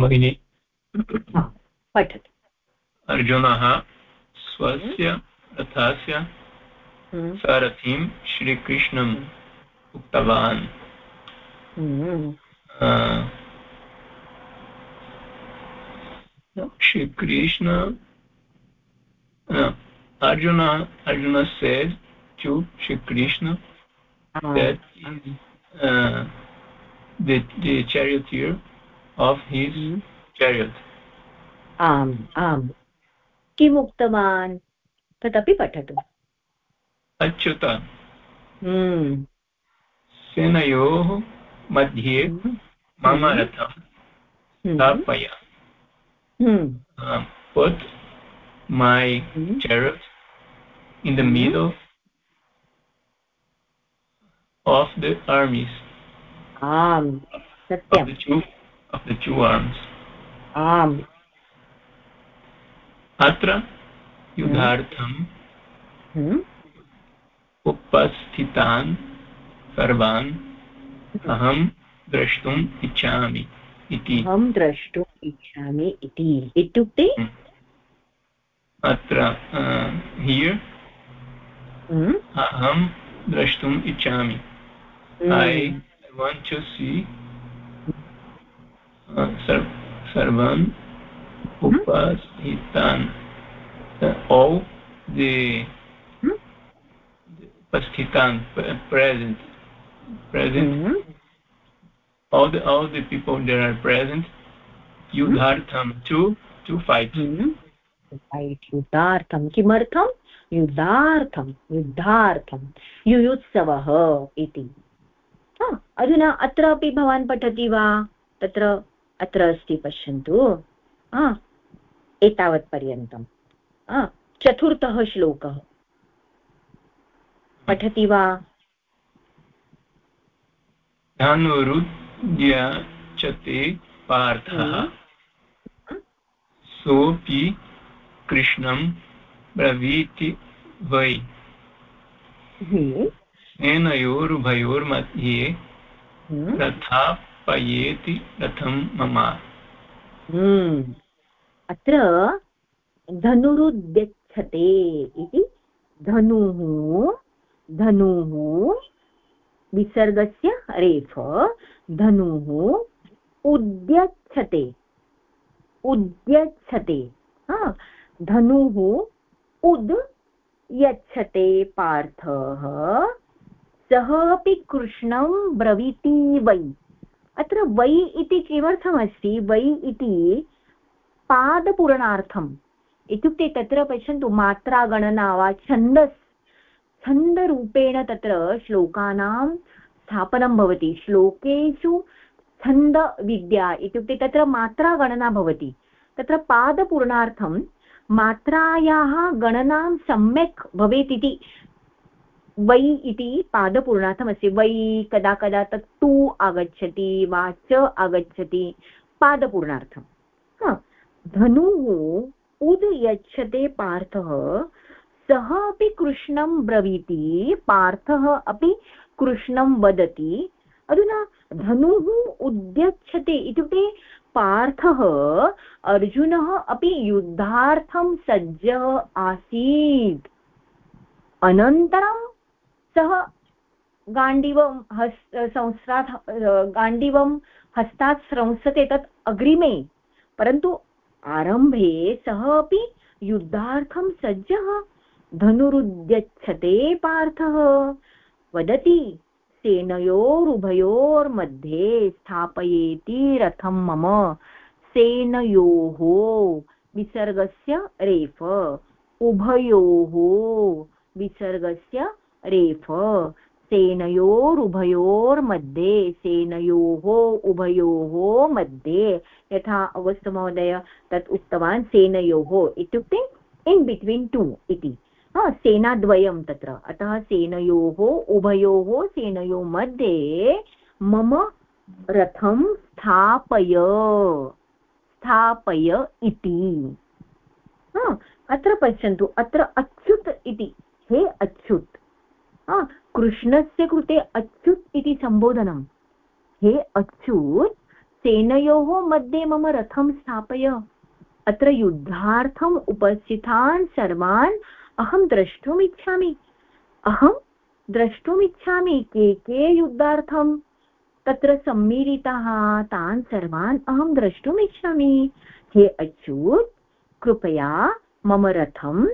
भगिनि पठतु अर्जुनः स्वस्य रथस्य हम्म। सारथिं श्रीकृष्णम् उक्तवान् हम्म। Shrikrishna Arjuna Arjuna said to Shri Krishna Ah. that is uh, the the charioteer of his Hmm. chariot. आम् आम् किम् उक्तवान् तदपि पठतु अच्युत हम्म। सेनयोः मध्ये हम्म। मम Hmm. रथं हम्म। स्थापय हम्म। uh, put my Hmm. chariot in the Hmm. middle of the armies आम् of सत्यम् the two of the two arms. आम्। अत्र युद्धार्थम् हम्म। उपस्थितान् सर्वान् अहं द्रष्टुम् इच्छामि इति। अहं द्रष्टुम् इच्छामि इति। इत्युक्ते? अत्र हियर् हम्म। अहं द्रष्टुम् इच्छामि। ऐ वाण्ट् टु सी सर्वान् उपस्थितान् all the Hmm? उपस्थितान् present present hmm. all the all the people that are present yudhartham to to fight hmm. Right, युद्धार्थं किमर्थं युद्धार्थं युद्धार्थं युयुत्सवः इति हा, अधुना अत्रापि भवान् पठति वा तत्र अत्र अस्ति पश्यन्तु। एतावत्पर्यन्तं हा, चतुर्थः श्लोकः। पठति वा? धनुरुद्यचते पार्थः। हम्म। सोऽपि कृष्णं ब्रवीति वै। हम्म, सेनयोरुभयोर्मध्ये रथापयेति रथं मम? हम्म। अत्र धनुरुद्यच्छते इति धनुः धनुः विसर्गस्य रेफ, धनुः उद्यच्छते। उद्यच्छते। धनुः उद् यच्छते पार्थः। सः अपि कृष्णं ब्रवीति वै। अत्र वै इति किमर्थमस्ति? वै इति पादपूरणार्थम् इत्युक्ते तत्र पश्यन्तु मात्रागणना वा छन्दस्, छन्दरूपेण तत्र श्लोकानां स्थापनं भवति। श्लोकेषु छन्दविद्या इत्युक्ते तत्र मात्रागणना भवति। तत्र पादपूर्णार्थं मात्रायाः गणनां सम्यक् भवेत् इति वै इति पादपूर्णार्थमस्ति। वै कदा कदा तत् टु आगच्छति, वा च आगच्छति। पादपूर्णार्थं धनुः उद् यच्छते पार्थः, सः अपि कृष्णं ब्रवीति, पार्थः अपि कृष्णं वदति। अधुना धनुः उद्यच्छते इत्युक्ते पार्थः अर्जुनः अपि युद्धार्थं सज्जः आसीत्। अनन्तरं सः गाण्डीवं हस् संस्रात् गाण्डीवं हस्तात् स्रंसते तत् अग्रिमे, परन्तु आरम्भे सः अपि युद्धार्थं सज्जः। धनुरुद्यच्छते पार्थः। वदति, सेनयोरुभयोर्मध्ये स्थापयेति रथं मम। सेनयोः विसर्गस्य रेफ। उभयोः विसर्गस्य रेफ, सेनयोरुभयोर्मध्ये, सेनयोः उभयोः मध्ये। यथा अवस्थमहोदय तत् उक्तवान् सेनयोः इत्युक्ते इन् बिट्वीन् टु इति। सेनाद्वयं तत्र। अतः सेनयोः उभयोः, सेनयोः मध्ये मम रथं स्थापय स्थापय इति। अत्र पश्यन्तु, अत्र अच्युत् इति। हे अच्युत् कृष्णस्य कृते अच्युत् इति सम्बोधनं हे अच्युत्, सेनयोः मध्ये मम रथं स्थापय। अत्र युद्धार्थम् उपस्थितान् सर्वान् अहं द्रष्टुमिच्छामि अहं द्रष्टुमिच्छामि के के युद्धार्थं तत्र सम्मिलिताः, तान् सर्वान् अहं द्रष्टुमिच्छामि हे अच्युत्, कृपया मम रथं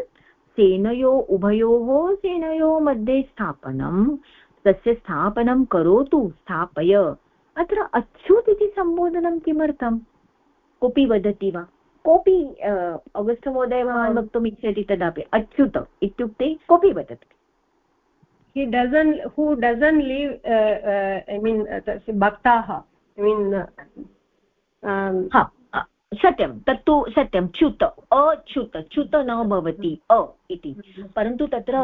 सेनयो उभयोः सेनयोः मध्ये स्थापनं। तस्य स्थापनं करोतु स्थापय। अत्र अच्युत् इति सम्बोधनं किमर्थं कोऽपि वदति वा? कोऽपि अवस्थमहोदय भवान् वक्तुम् इच्छति तदापि अच्युत इत्युक्ते कोऽपि वदति। He doesn't who doesn't live uh, uh, i mean uh, सत्यं तत्तु सत्यं च्युत अच्युत च्युत न भवति अ इति। परन्तु तत्र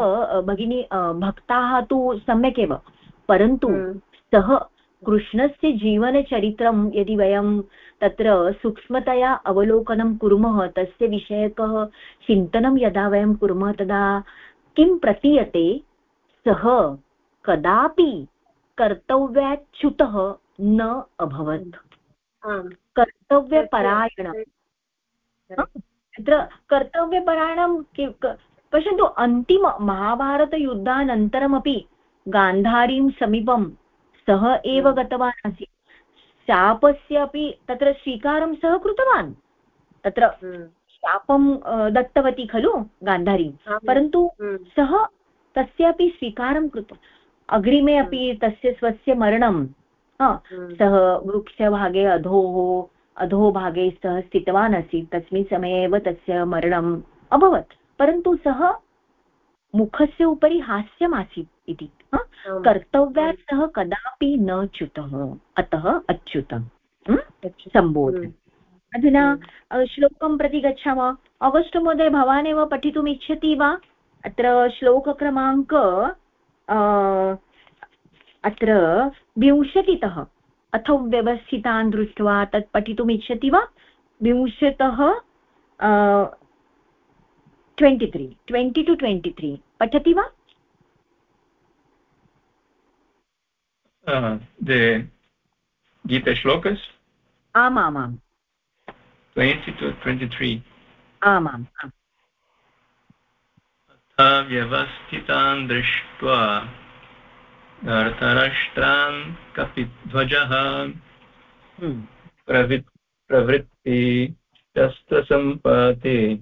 भगिनी भक्ताः तु सम्यक् एव। परन्तु सः कृष्णस्य जीवनचरित्रं यदि वयं तत्र सूक्ष्मतया अवलोकनं कुर्मः तस्य विषयकः चिन्तनं यदा वयं कुर्मः तदा किं प्रतीयते? सः कदापि कर्तव्याच्युतः न अभवत्। कर्तव्यपरायणं तत्र कर्तव्यपरायणं पश्यन्तु अन्तिम महाभारतयुद्धानन्तरमपि गान्धारीं समीपं सः एव गतवान् आसीत्। शापस्य अपि तत्र स्वीकारं सः कृतवान्। तत्र शापं दत्तवती खलु गान्धारी। परन्तु सः तस्यापि स्वीकारं कृत्वा अग्रिमे अपि तस्य स्वस्य मरणं सः वृक्षभागे अधोः अधोभागे सः स्थितवान् आसीत् तस्मिन् समये एव तस्य मरणम् अभवत् परन्तु सः मुखस्य उपरि हास्यमासीत् इति कर्तव्यात् सः कदापि न च्युतः अतः अच्युतम् सम्बोध अधुना श्लोकं प्रति गच्छामः। आगस्ट् महोदय भवान् एव पठितुम् इच्छति वा? अत्र श्लोकक्रमाङ्क अत्र विंशतितः। अथो व्यवस्थितान् दृष्ट्वा तत् पठितुम् इच्छति वा? विंशतः twenty three twenty two twenty three पठति वा? Uh, Gita shlokas? आमामाम्। ट्वेण्टि टु ट्वेण्टि त्री आमाम् व्यवस्थितान् दृष्ट्वा धर्तराष्ट्रान् कपिध्वजः। प्रवृत् प्रवृत्ति शस्त्रसम्पाते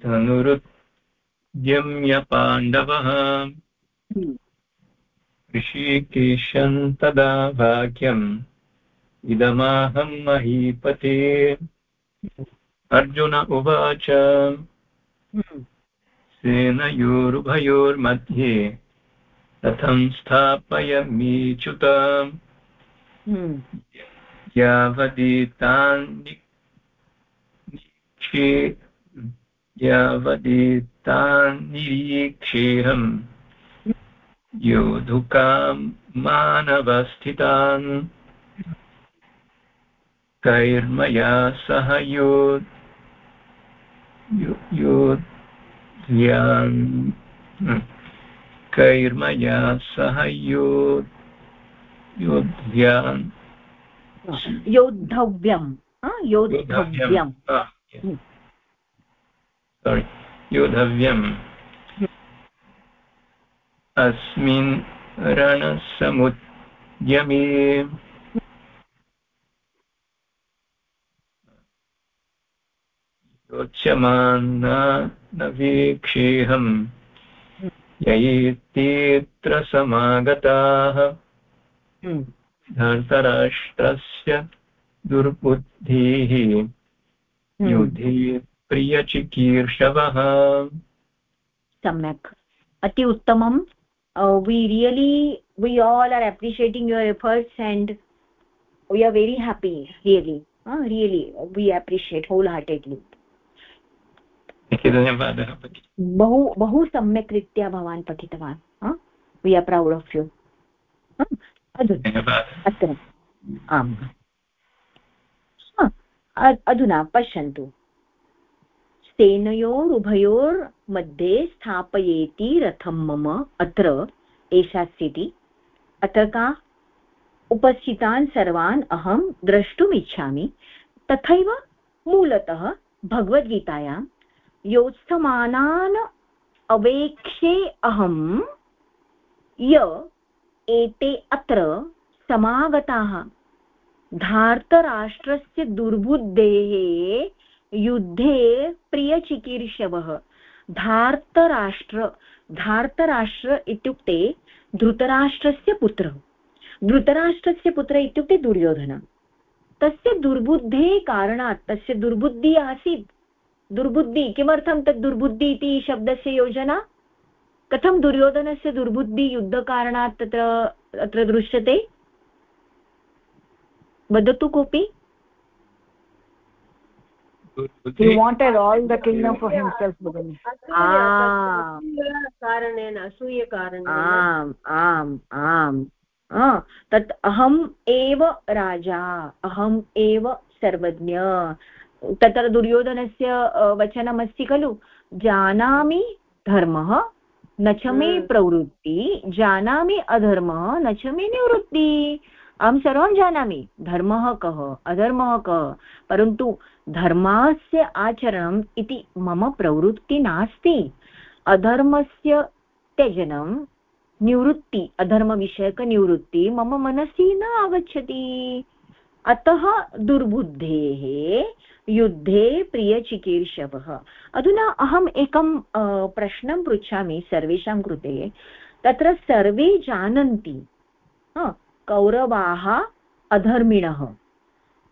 धनुरुद्यम्य पाण्डवः ऋषिकेशं तदा भाग्यम्। इदमाहं महीपते। अर्जुन उवाच। सेनयोरुभयोर्मध्ये रथं स्थापयमीच्युत यावदेतान्निक्षे यावदेतान्निरीक्षेऽहम् योधुकां मानवस्थितान्। कैर्मया सह यो योद्ध्यान् हम्म, कैर्मया सह यो योद्ध्यान् योद्धव्यम् योद्धव्यम् Hmm. सोरि योद्धव्यम् अस्मिन् रणसमुद्यमे योच्यमाना न वीक्षेऽहम् यैत्येत्र समागताः Hmm. धर्तराष्ट्रस्य दुर्बुद्धिः Hmm. प्रियचिकीर्षवः सम्यक् अति उत्तमं we really we all are appreciating your efforts and we are very happy really uh, really we appreciate wholeheartedly धन्यवादः बहु बहु सम्यक् रीत्या भवान् पठितवान् we are proud of you अधुना। अत्र। आम्। अ- अधुना पश्यन्तु। सेनयोरुभयोर्मध्ये स्थापयेति रथं मम अत्र एषा स्थितिः। अत्र का? उपस्थितान् सर्वान् अहं द्रष्टुम् इच्छामि। तथैव मूलतः भगवद्गीतायां योत्स्थमानान् अवेक्षे अहं य एते अत्र समागताः। धार्तराष्ट्रस्य दुर्बुद्धेः युद्धे प्रियचिकीर्षवः। धार्तराष्ट्र धार्तराष्ट्र इत्युक्ते धृतराष्ट्रस्य पुत्रः। धृतराष्ट्रस्य पुत्र इत्युक्ते दुर्योधन। तस्य दुर्बुद्धेः कारणात्, तस्य दुर्बुद्धिः आसीत्। दुर्बुद्धि किमर्थं तत् दुर्बुद्धि इति शब्दस्य योजना? कथं दुर्योधनस्य दुर्बुद्धि युद्धकारणात् तत्र अत्र दृश्यते? वदतु कोऽपि? he wanted all the kingdom for himself। कारणेन असूयकारणेन आम् आम् आम्। आ, तत् अहम् एव राजा अहम् एव सर्वज्ञ। तत्र दुर्योधनस्य वचनमस्ति खलु? जानामि धर्मः न च मे हम्म। प्रवृत्ति। जानामि अधर्मः न च मे निवृत्ति। अहं सर्वं जानामि। धर्मः कः अधर्मः कः? परन्तु धर्मस्य आचरणम् इति मम प्रवृत्ति नास्ति। अधर्मस्य त्यजनं निवृत्ति अधर्मविषयकनिवृत्ति मम मनसि न आगच्छति। अतः दुर्बुद्धेः युद्धे प्रियचिकीर्षवः। अधुना अहम् एकं प्रश्नं पृच्छामि सर्वेषां कृते। तत्र सर्वे जानन्ति कौरवाः अधर्मिणः।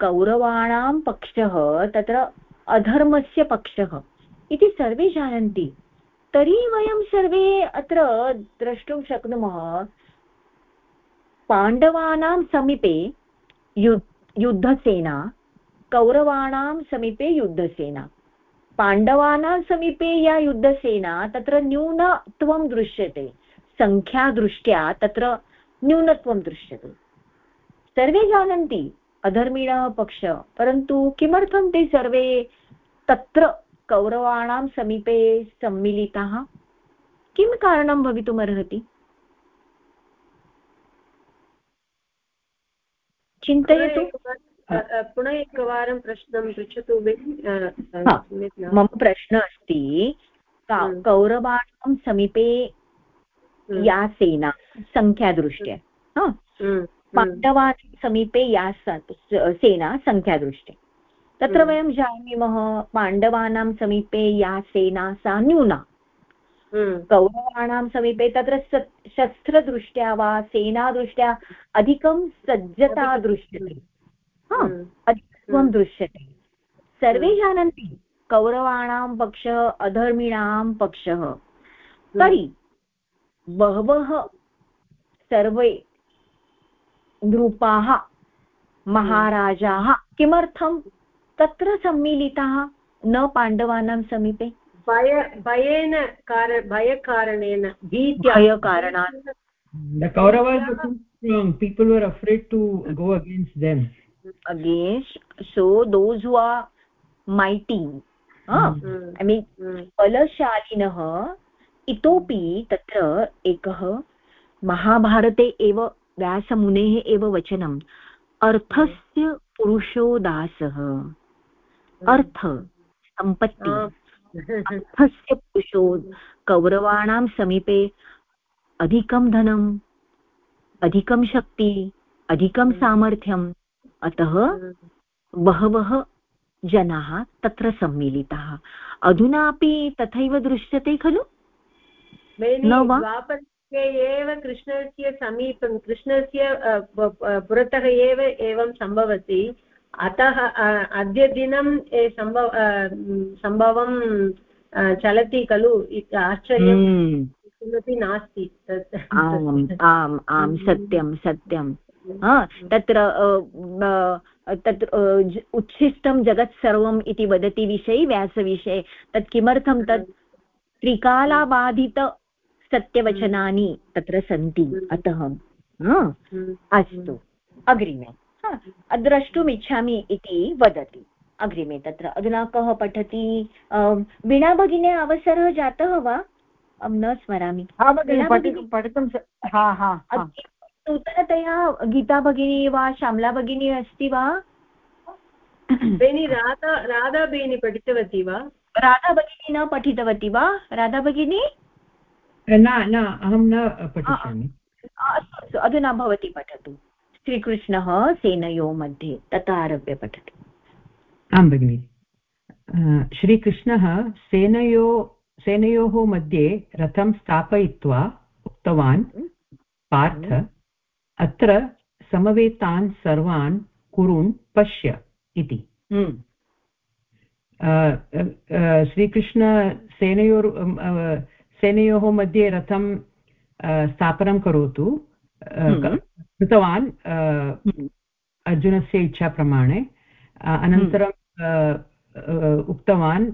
कौरवाणां पक्षः तत्र अधर्मस्य पक्षः। इति सर्वे जानन्ति। तर्हि वयं सर्वे अत्र द्रष्टुं शक्नुमः, पाण्डवानां समीपे यु युद्धसेना, कौरवाणां समीपे युद्धसेना। पाण्डवानां समीपे या युद्धसेना, तत्र न्यूनत्वं दृश्यते। सङ्ख्यादृष्ट्या तत्र न्यूनत्वं दृश्यते। सर्वे जानन्ति, अधर्मिणः पक्ष, परन्तु किमर्थं ते सर्वे तत्र कौरवाणां समीपे सम्मिलिताः? किं कारणं भवितुमर्हति? चिन्तयतु। पुनः एकवारं प्रश्नं पृच्छतु मम प्रश्नः अस्ति। कौरवाणां समीपे या सेना सङ्ख्यादृष्ट्या पाण्डवानां समीपे या सेना सङ्ख्यादृष्ट्या तत्र। वयं जानीमः पाण्डवानां समीपे या सेना सा न्यूना। कौरवाणां समीपे तत्र शस्त्रदृष्ट्या वा सेनादृष्ट्या अधिकं सज्जता दृश्यते। हा, हम्म, अधिकत्वं हम्म। दृश्यते। सर्वे हम्म। जानन्ति कौरवाणां पक्षः अधर्मिणां पक्षः। तर्हि बहवः सर्वे नृपाः महाराजाः किमर्थं तत्र सम्मिलिताः? न पाण्डवानां समीपे? भय भयेन कार भयकारणेन भीत्या भयकारणात् the kauravas were too strong people were afraid to go against them against so those who are mighty I mean बलशालिनः इतोपि तत्र एकः महाभारते एव व्यासमुनेः एव वचनम् अर्थस्य पुरुषो दासः अर्थ संपत्ति अर्थस्य पुरुषो कौरवाणां समीपे अधिकं धनम् अधिकं शक्ति अधिकं सामर्थ्यम्। अतः बहवः जनाः तत्र सम्मिलिताः। अधुनापि तथैव दृश्यते खलु? एव कृष्णस्य समीपं कृष्णस्य पुरतः एव एवं सम्भवति। अतः अद्यदिनं सम्भव सम्भवं चलति खलु? आश्चर्यं। हम्म। किमपि नास्ति आम् आम् आम् सत्यं सत्यं। तत्र तत्र उच्छिष्टं जगत् सर्वम् इति वदति विषये व्यासविषये। तत् किमर्थं तत्? त्रिकालाबाधित सत्यवचनानि तत्र सन्ति अतः। अस्तु। अग्रिमे। द्रष्टुमिच्छामि इति वदति। अग्रिमे तत्र अधुना कः पठति? वीणा भगिने अवसरः जातः वा? अहं न स्मरामि। पठितुं हा हा नूतनतया गीता भगिनी वा श्यामला भगिनी अस्ति वा? बेनि राधा राधा बेनि पठितवती वा? राधा भगिनी न पठितवती वा? राधा भगिनी न न अहं न पठिष्यामि। अस्तु अस्तु अधुना भवती पठतु। श्रीकृष्णः सेनयोः मध्ये ततः आरभ्य पठतु आं भगिनि श्रीकृष्णः सेनयो सेनयोः मध्ये रथं स्थापयित्वा उक्तवान् पार्थ अत्र समवेतान् सर्वान् कुरुन् पश्य इति हम्म। श्रीकृष्णसेनयोर् सेनयोः मध्ये रथं स्थापनं करोतु। कृतवान् हम्म। अर्जुनस्य इच्छाप्रमाणे अनन्तरं उक्तवान्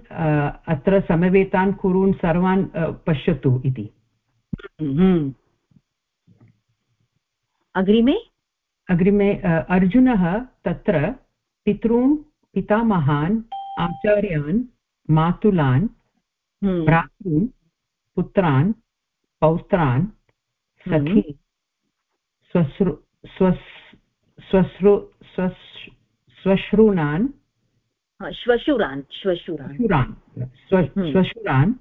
अत्र समवेतान् कुरून् सर्वान् पश्यतु इति अग्रिमे अग्रिमे अर्जुनः तत्र पितॄन् पितामहान् आचार्यान् मातुलान् हम्म। भ्रातॄन् पुत्रान् पौत्रान् हम्म। सखी स्वश्रु स्वश्रु स्वश्रूणान्? श्वशुरान् श्वशुरान्। हम्म। श्वशुरान्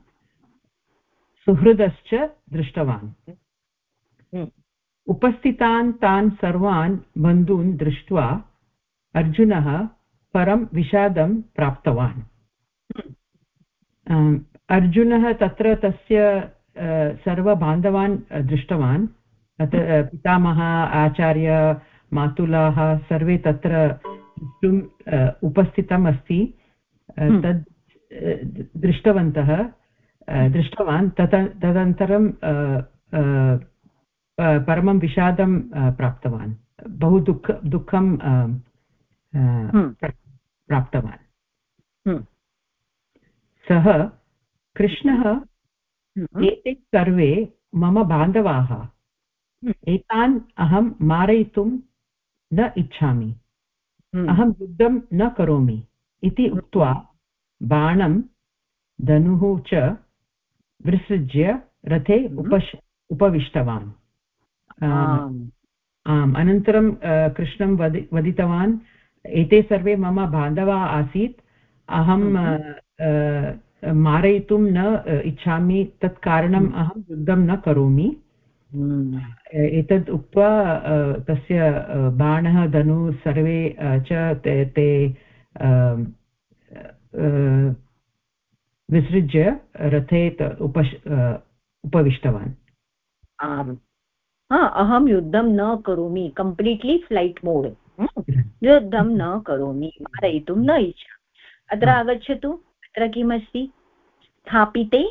सुहृदश्च दृष्टवान्। उपस्थितान् तान् सर्वान् बन्धून् दृष्ट्वा अर्जुनः परं विषादं प्राप्तवान्। अर्जुनः तत्र तस्य सर्वबान्धवान् दृष्टवान्। पितामह आचार्य मातुलाः सर्वे तत्र द्रष्टुम् उपस्थितम् अस्ति हम्म। तद् दृष्टवन्तः दृष्टवान् तत तदनन्तरं परमं विषादं प्राप्तवान् बहु दुःख दुःखं हम्म। प्राप्तवान् हम्म। सः कृष्णः हम्म। एते सर्वे मम बान्धवाः एतान् अहं मारयितुं न इच्छामि। अहं युद्धं न करोमि इति उक्त्वा बाणं धनुः च विसृज्य रथे उपश उपविष्टवान्। आम्। अनन्तरं कृष्णं वदि वदितवान् एते सर्वे मम बान्धवाः आसीत्। अहं हम्म। मारयितुं न इच्छामि। तत् कारणम् हम्म। अहं युद्धं न करोमि। हम्म। एतद् उक्त्वा तस्य बाणः धनु सर्वे च ते, ते विसृज्य रथे उपश उपविष्टवान्। आम्। अहं युद्धं न करोमि कम्प्लीट्लि फ्लैट् मोड्। युद्धं न करोमि मारयितुं न इच्छा। अत्र आगच्छतु अत्र किमस्ति? स्थापिते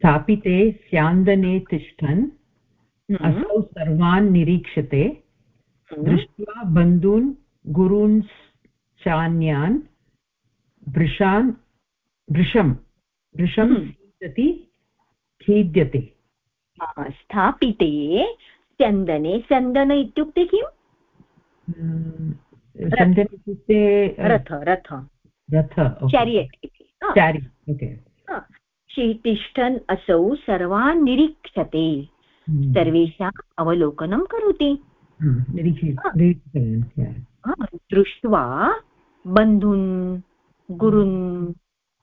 स्थापिते स्यान्दने तिष्ठन्। असौ सर्वान् निरीक्षते। दृष्ट्वा बन्धून् गुरून् चान्यान् वृषान् वृषं वृषं सीदति खीद्यते। स्थापिते स्यन्दने। स्यन्दन इत्युक्ते किम्? इत्युक्ते रथ रथ रथ। चैरियट् इति। तिष्ठन् असौ सर्वान् निरीक्षते। हम्म। सर्वेषाम् अवलोकनं करोति. हा, दृष्ट्वा बन्धून् गुरुन्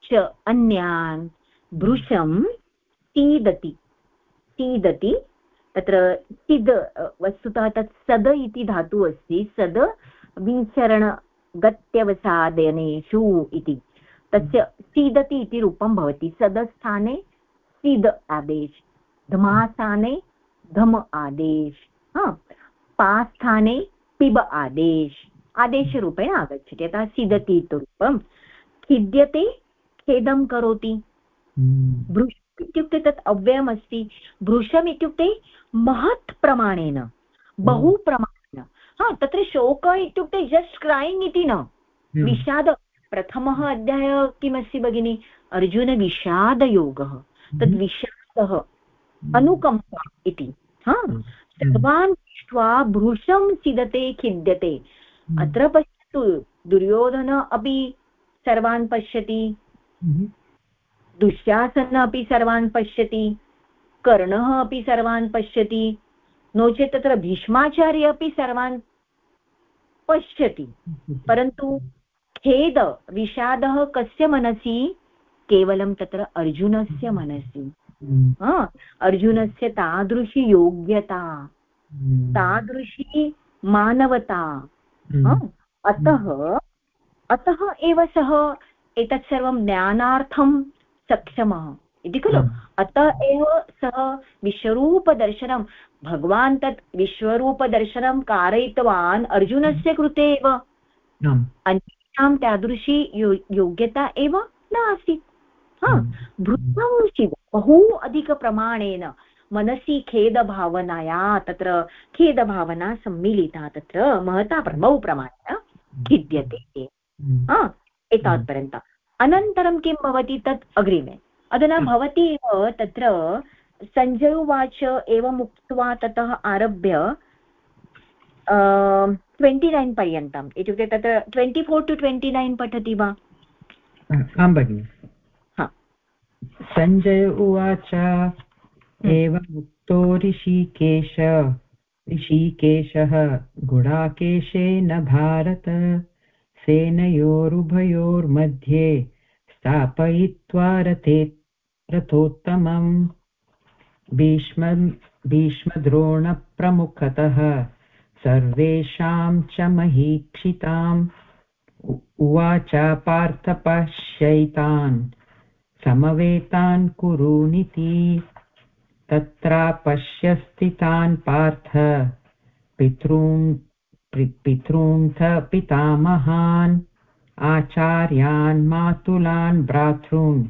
च अन्यान् भृशं सीदति सीदति तत्र सिद् वस्तुतः तत् सद इति धातुः अस्ति। सद विचरणगत्यवसादनेषु इति। तस्य सीदति इति रूपं भवति। सदस्थाने सीद आदेश धमास्थाने धम आदेश हा पास्थाने पिब आदेश आदेशरूपेण आगच्छति। अतः सीदति इति रूपं खिद्यते खेदं करोति। हम्म। भृश इत्युक्ते तत् अव्ययमस्ति। भृशम् इत्युक्ते महत् प्रमाणेन बहु प्रमाणेन। हा तत्र शोक इत्युक्ते जस्ट् क्रैङ्ग् इति न। हम्म। विषाद प्रथमः अध्यायः किमस्ति भगिनि? अर्जुनविषादयोगः तद् हम्म। विषादः अनुकम्पा इति। हा? हम्म। सर्वान् दृष्ट्वा भृशं सिदते खिद्यते। हम्म। अत्र पश्यतु दुर्योधन अपि सर्वान् पश्यति। हम्म। दुःशासन अपि सर्वान् पश्यति। कर्णः अपि सर्वान् पश्यति। नो चेत् तत्र भीष्माचार्य अपि सर्वान् पश्यति। परन्तु खेद विषादः कस्य मनसि केवलं तत्र अर्जुनस्य मनसि हम्म। हा, अर्जुनस्य तादृशी योग्यता हम्म। तादृशी मानवता। हा, अतः अतः एव सः एतत् सर्वं ज्ञानार्थं सक्षमः इति खलु। अतः एव सः विश्वरूपदर्शनं भगवान् तत् विश्वरूपदर्शनं कारयितवान् अर्जुनस्य कृते एव आम्। अन्यां तादृशी यो योग्यता एव न आसीत् हा हम्म। भृतं शिव बहु अधिकप्रमाणेन मनसि खेदभावनया तत्र खेदभावना सम्मिलिता तत्र महता बहु प्रमाणेन खिद्यते। हम्म। हा एतावत्पर्यन्तम् अनन्तरं किं भवति तत् अग्रिमे? अधुना भवती एव तत्र सञ्जय उवाच एवम् उक्त्वा ततः आरभ्य ट्वेण्टि नैन् पर्यन्तम् इत्युक्ते तत्र twenty four to twenty nine पठति वा? आं भगिनि. सञ्जय उवाच एवमुक्तो ऋषिकेश ऋषिकेशः गुडाकेशेन भारत सेनयोरुभयोर्मध्ये स्थापयित्वा रथे रथोत्तमम्। भीष्म भीष्मद्रोणप्रमुखतः सर्वेषां च महीक्षिताम् उवाच पार्थ पश्यैतान्, समवेतान् कुरूनिति तत्रापश्य स्थितान् पार्थ, पितॄन् पितॄन्थ पितामहान्, आचार्यान् मातुलान् भ्रातॄन्,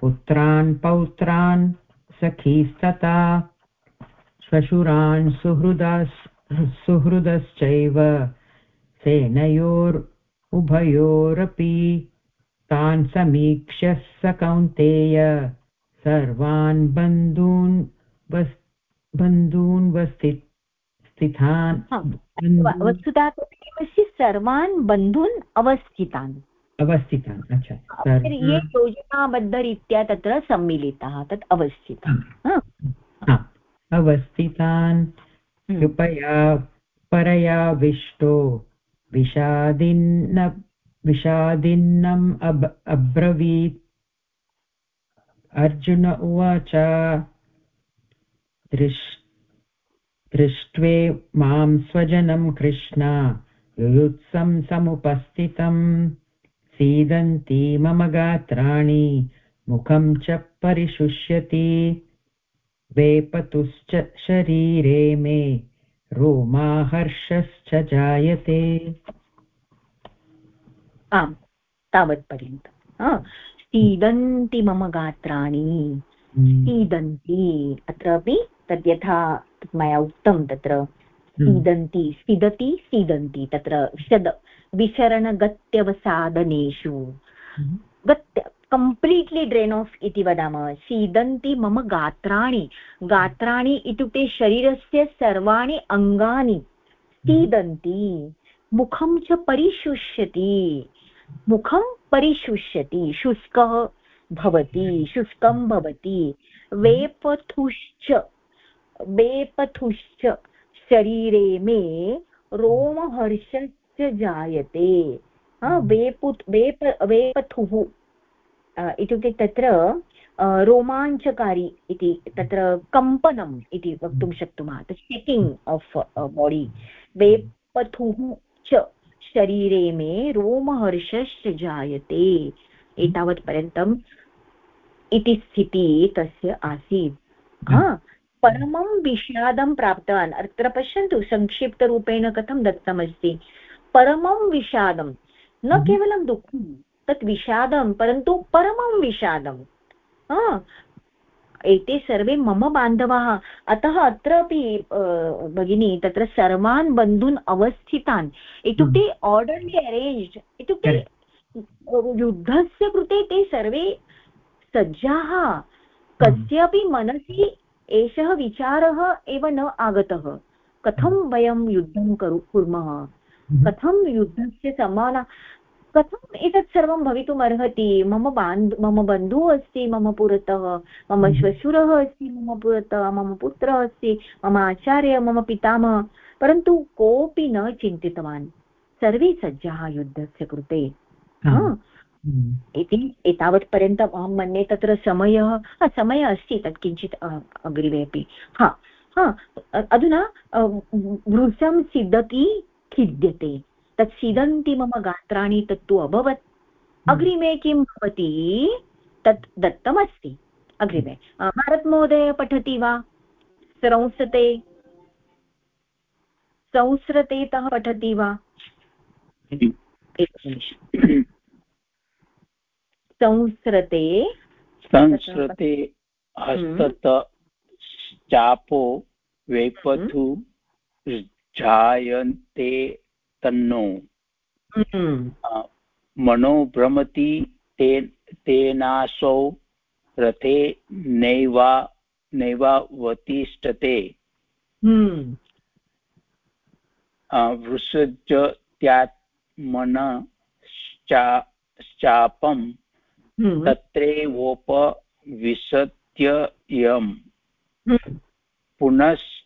पुत्रान् पौत्रान् सखीस्तथा, श्वशुरान् सुहृदास् सुहृदश्चैव सेनयोरुभयोरपि तान् समीक्ष्य स कौन्तेय। सर्वान् बन्धून् वस् बन्धून् वस्ति स्थितान् वस्तुतः किमस्ति? सर्वान् बन्धून् अवस्थितान्। अवस्थितान् अच्छा। ये योजनाबद्धरीत्या तत्र सम्मिलिताः तत् अवस्थितान्। अवस्थितान् कृपया परयाविष्टो विषादिन्न विषादिन्नम् अब् अब्रवीत् अर्जुन उवाच दृश् दृष्ट्वे माँ स्वजनं कृष्ण युयुत्सं समुपस्थितम् सीदन्ति मम गात्राणि मुखं च परिशुष्यति वेपतुश्च शरीरे मे रोमाहर्षश्च जायते। आम् तावत्पर्यन्तम् सीदन्ति मम गात्राणि सीदन्ति अत्रापि तद् यथा मया उक्तं तत्र सीदन्ति सीदति सीदन्ति तत्र शद विचरणगत्यवसादनेषु गत्य कम्प्लीट्लि ड्रेन् आफ् इति वदामः। सीदन्ति मम गात्राणि। गात्राणि इत्युक्ते शरीरस्य सर्वाणि अङ्गानि। सीदन्ति। मुखं च परिशुष्यति। मुखं परिशुष्यति। शुष्कः भवति। शुष्कं भवति। वेपथुश्च। वेपथुश्च शरीरे मे रोमहर्षश्च जायते। वेपुत् वेप वेपथुः। इत्युक्ते तत्र रोमाञ्चकारी इति तत्र कम्पनम् इति वक्तुं शक्नुमः। शेकिङ्ग् आफ् बाडि वेपथुः च शरीरे मे रोमहर्षश्च जायते एतावत्पर्यन्तम् इति स्थितिः तस्य आसीत्। परमं विषादं प्राप्तवान्। अत्र पश्यन्तु संक्षिप्तरूपेण कथं दत्तमस्ति। परमं विषादं न हम्म। केवलं दुःखं तत् विषादं परन्तु परमं विषादम् एते सर्वे मम बान्धवाः। अतः अत्रापि भगिनी तत्र सर्वान् बन्धून् अवस्थितान्। इत्युक्ते आर्डर्लि हम्म। अरेञ्ज्ड्। इत्युक्ते युद्धस्य कृते ते सर्वे सज्जाः। कस्यापि मनसि एषः विचारः एव न आगतः। कथं वयं युद्धं करु कुर्मः? हम्म। कथं युद्धस्य समान कथम् एतत् सर्वं भवितुम् अर्हति? मम बान्ध मम बन्धुः अस्ति मम पुरतः। मम हम्म। श्वशुरः अस्ति मम पुरतः। मम पुत्रः अस्ति मम आचार्य मम पितामह। परन्तु कोऽपि न चिन्तितवान्। सर्वे सज्जाः युद्धस्य कृते। हम्म। इति एतावत्पर्यन्तम् अहं मन्ये तत्र समयः समयः अस्ति तत् किञ्चित् अग्रिमे अपि। हा हा अधुना वृषं सिद्धति खिद्यते। तत् सीदन्ति मम गात्राणि तत्तु अभवत्। हम्म। अग्रिमे किं भवति? तत् दत्तमस्ति। अग्रिमे। भारतमहोदय पठति वा? संस्रते संस्रतेतः पठति वा? एकनिमिषम् संस्रते संस्रते हस्तत चापो वेपथु जायन्ते तन्नो हम्म। मनो भ्रमति ते तेनासौ रथे नैवा नैवावतिष्ठते हम्म। वृषज त्यात्मन हम्म। तत्रैवोपविशत्ययम् पुनश्चावेक्षते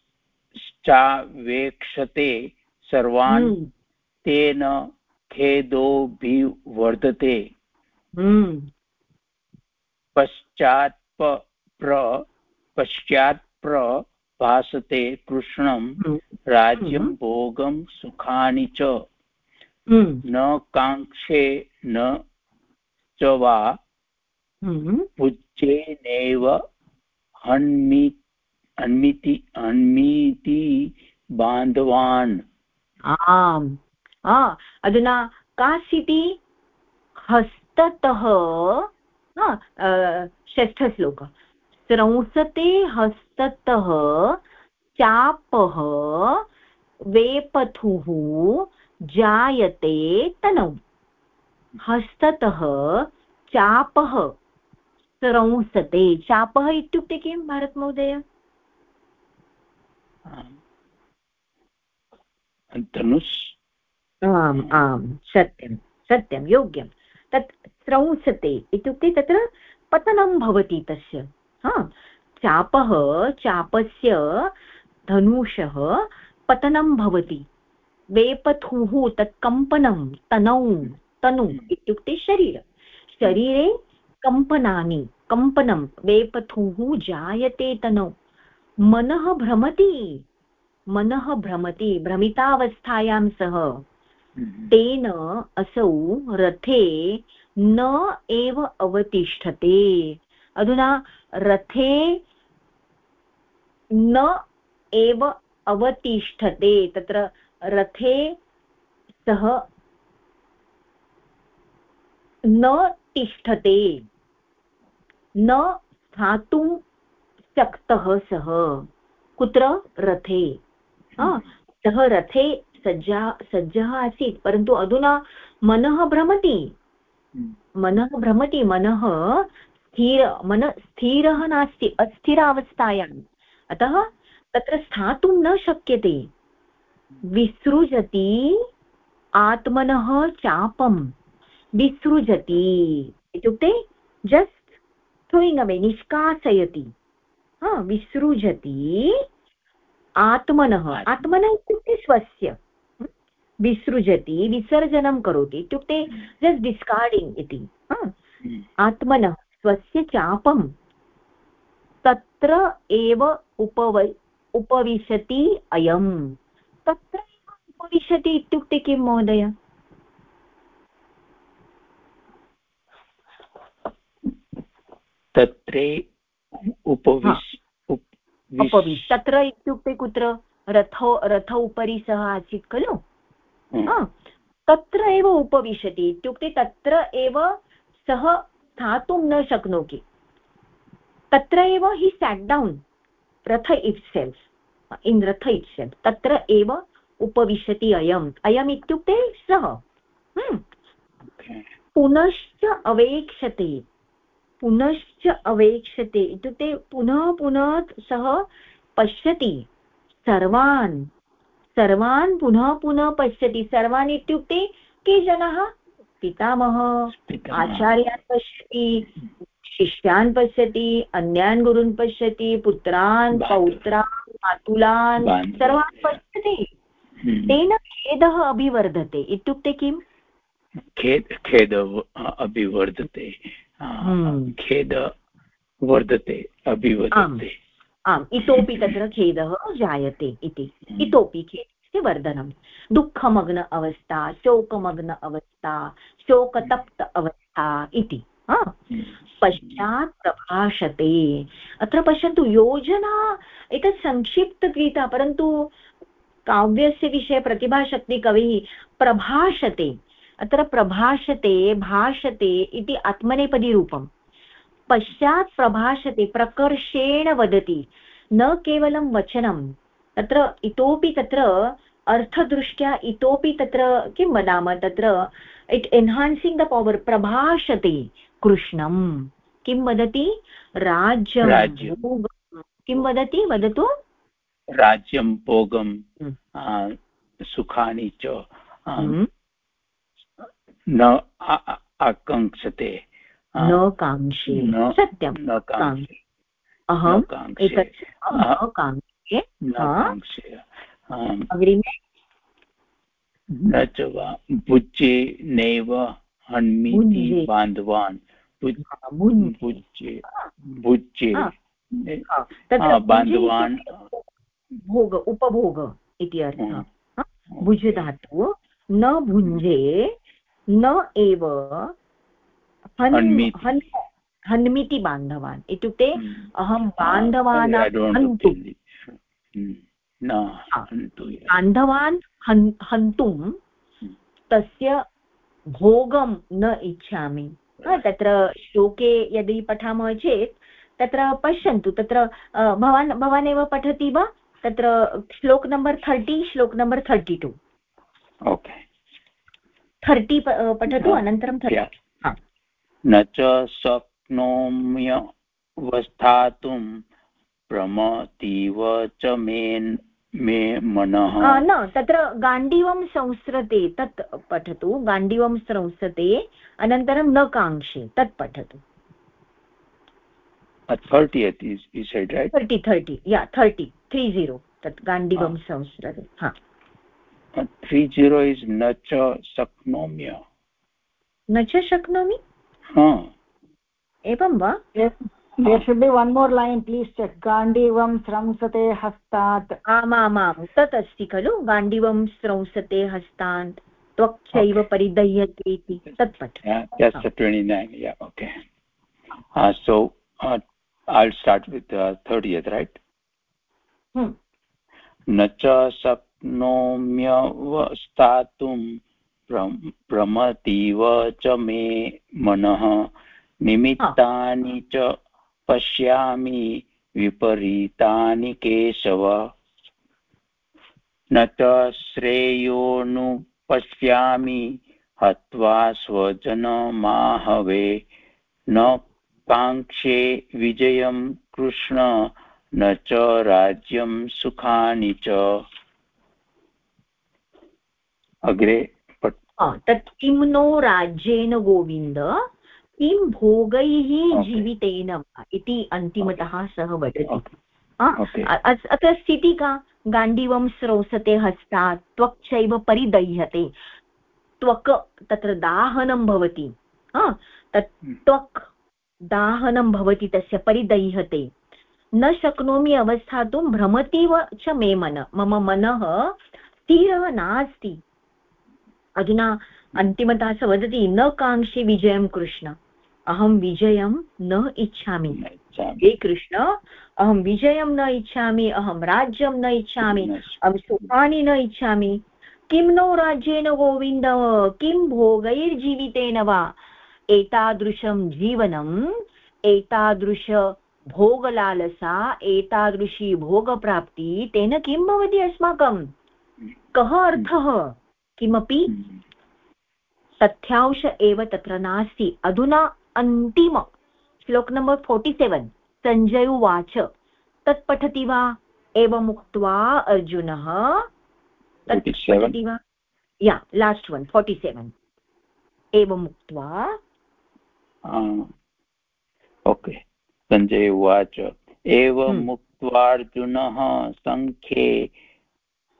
सर्वान् तेन खेदोऽभिवर्धते हम्म। पश्चात् प्र पश्चात् प्रभासते कृष्णं हम्म। राज्यं हम्म। भोगं सुखानि च न काङ्क्षे न च वा पूज्येनैव हन्मि हन्मिति हन्मीति बान्धवान् आम् अधुना का स्थितिः हस्ततः षष्ठश्लोक. स्रंसते हस्ततः, चापः, वेपथुः, जायते तनौ. हस्ततः, चापः, स्रंसते. चापः इत्युक्ते किं भारतमहोदय धनुष् आम् आम् सत्यं सत्यं योग्यं। तत् स्रंसते इत्युक्ते तत्र पतनं भवति तस्य। हा चापः चापस्य धनुषः पतनं भवति। वेपथुः तत् कम्पनं तनौ तनु इत्युक्ते शरीर। शरीरे कम्पनानि कम्पनं वेपथुः जायते तनौ। मनः भ्रमति मनः भ्रमति भ्रमितावस्थायां सः हम्म। तेन असौ रथे न एव अवतिष्ठते। अधुना रथे न एव अवतिष्ठते। तत्र रथे सः न तिष्ठते। न स्थातुं शक्तः सः। कुत्र? रथे। सः रथे सज्जा सज्जः आसीत् परन्तु अधुना मनः भ्रमति। हम्म। मनः भ्रमति मनः स्थिर मन स्थिरः नास्ति अस्थिरावस्थायाम् अतः तत्र स्थातुं न शक्यते। विसृजति आत्मनः चापं विसृजति इत्युक्ते जस्ट् थ्रोयिङ्ग् अवे निष्कासयति। विसृजति आत्मनः। आत्मनः इत्युक्ते स्वस्य। विसृजति विसर्जनं करोति। इत्युक्ते जस्ट् डिस्कार्डिङ्ग् इति। आत्मनः स्वस्य चापं तत्र एव उपव उपविशति अयम्। तत्र एव उपविशति इत्युक्ते किं महोदय? तत्रे उपविश उपविश। तत्र इत्युक्ते कुत्र? रथो रथ उपरि सः आसीत् खलु? हम्म। तत्र एव उपविशति इत्युक्ते तत्र एव सः स्थातुं न शक्नोति. तत्र एव हि set down rath itself in rath itself तत्र एव उपविशति अयम्. अयम् इत्युक्ते सः। पुनश्च अवेक्षते. पुनश्च अवेक्षते. इत्युक्ते पुनः पुनः सः पश्यति. सर्वान् सर्वान् पुनः पुनः पश्यति। सर्वान् इत्युक्ते के जनाः? पितामह। आचार्यान् पश्यति शिष्यान् पश्यति अन्यान् गुरून् पश्यति पुत्रान् पौत्रान् मातुलान् सर्वान् पश्यति। हम्म। तेन खेदः अभिवर्धते। इत्युक्ते किम्? खेद खेद अभिवर्धते। हम्म। खेद वर्धते अभिवर्धते। आम्, इतोपि तत्र खेदः जायते इति। इतोपि खेदस्य वर्धनं दुःखमग्न अवस्था, शोकमग्न अवस्था, शोकतप्त अवस्था इति। पश्चात् प्रभाषते। अत्र पश्यन्तु, योजना एतत् संक्षिप्तगीता, परन्तु काव्यस्य विषये प्रतिभाशक्तिकविः प्रभाषते। अत्र प्रभाषते, भाषते इति आत्मनेपदीरूपम्। पश्चात् प्रभाषते प्रकर्षेण वदति। न केवलं वचनं तत्र इतोपि तत्र अर्थदृष्ट्या इतोपि तत्र किं वदामः तत्र इट् एन्हान्सिङ्ग् द पवर् प्रभाषते कृष्णं। किं वदति? राज्यं किं वदति? वदतु। राज्यं भोगं हम्म। सुखानि च हम्म। न आकाङ्क्षते। न काङ्क्षे सत्यं न काङ्क्षे। अहम् एतत् काङ्क्षे। अग्रिमे न च वा भुज्ये नैव हन्मीति बान्धवान्। भुज्ये भुज्ये बान्धवान्। भोग उपभोग इति अर्थः। भुजधातु न भुञ्जे न एव हन्मिति बान्धवान्। इत्युक्ते हम्म। अहं बान्धवानां हन्तुं। बान्धवान् हन्तुं हम्म। तस्य भोगं न इच्छामि। तत्र श्लोके यदि पठामः चेत् तत्र पश्यन्तु। तत्र भवान् भवान् एव पठति वा? तत्र shloka number thirty shloka number thirty two. Okay thirty पठतु अनन्तरं थर्टि न च शक्नोम्यवस्थातुं प्रमतीव च मे मे मनः न तत्र गाण्डीवं संस्रते तत् पठतु। गाण्डीवं संस्रते अनन्तरं न काङ्क्षे तत् पठतु। थर्टि थर्टि थर्टि या थर्टि त्री ज़ीरो तत् गाण्डीवं संस्रते हा। त्री ज़ीरो इस् न च शक्नोम्य। न च शक्नोमि? एवं वा? There should be one more line please check गाण्डीवं स्रंसते हस्तात्। आमामां तत् अस्ति खलु? गाण्डीवं स्रंसते हस्तात्। त्वक्चैव परिदह्यते इति। तत् पठ uh, i'll start with uh, 30th right? Hmm. न च शक्नोम्यवस्थातुं भ्रमतीव च मे मनः निमित्तानि च पश्यामि विपरीतानि केशव। न च श्रेयोनुपश्यामि हत्वा स्वजनमाहवे। न काङ्क्षे विजयं कृष्ण न च राज्यं सुखानि च। अग्रे तत् किं नो राज्येन गोविन्द किं भोगैः जीवितेन इति अन्तिमतः सः वदति। अत्र स्थितिः का? गाण्डीवं स्रोसते हस्तात् त्वक् चैव परिदह्यते। त्वक् तत्र दाहनं भवति। तत् हम्म। त्वक् दाहनं भवति तस्य परिदह्यते। न शक्नोमि अवस्थातुं भ्रमतीव च मे मन। मम मनः स्थिरः नास्ति। अधुना अन्तिमतः स वदति न काङ्क्षे विजयं कृष्ण अहं विजयं न इच्छामि। हे कृष्ण अहं विजयं न इच्छामि अहं राज्यं न इच्छामि अहं सुखानि न इच्छामि। किं नो राज्येन गोविन्द किं भोगैर्जीवितेन वा? एतादृशं जीवनम् एतादृश भोगलालसा एतादृशी भोगप्राप्ति तेन किं भवति अस्माकं? कः अर्थः? किमपि तथ्यांश एव तत्र नास्ति। अधुना अन्तिम श्लोक नम्बर् फोर्टि सेवेन् सञ्जय उवाच। तत् पठति वा? एवमुक्त्वा अर्जुनः तत् पठति वा? या लास्ट् वन् फोर्टि सेवेन् एवमुक्त्वा ओके। सञ्जय उवाच। एवमुक्त्वार्जुनः सङ्ख्ये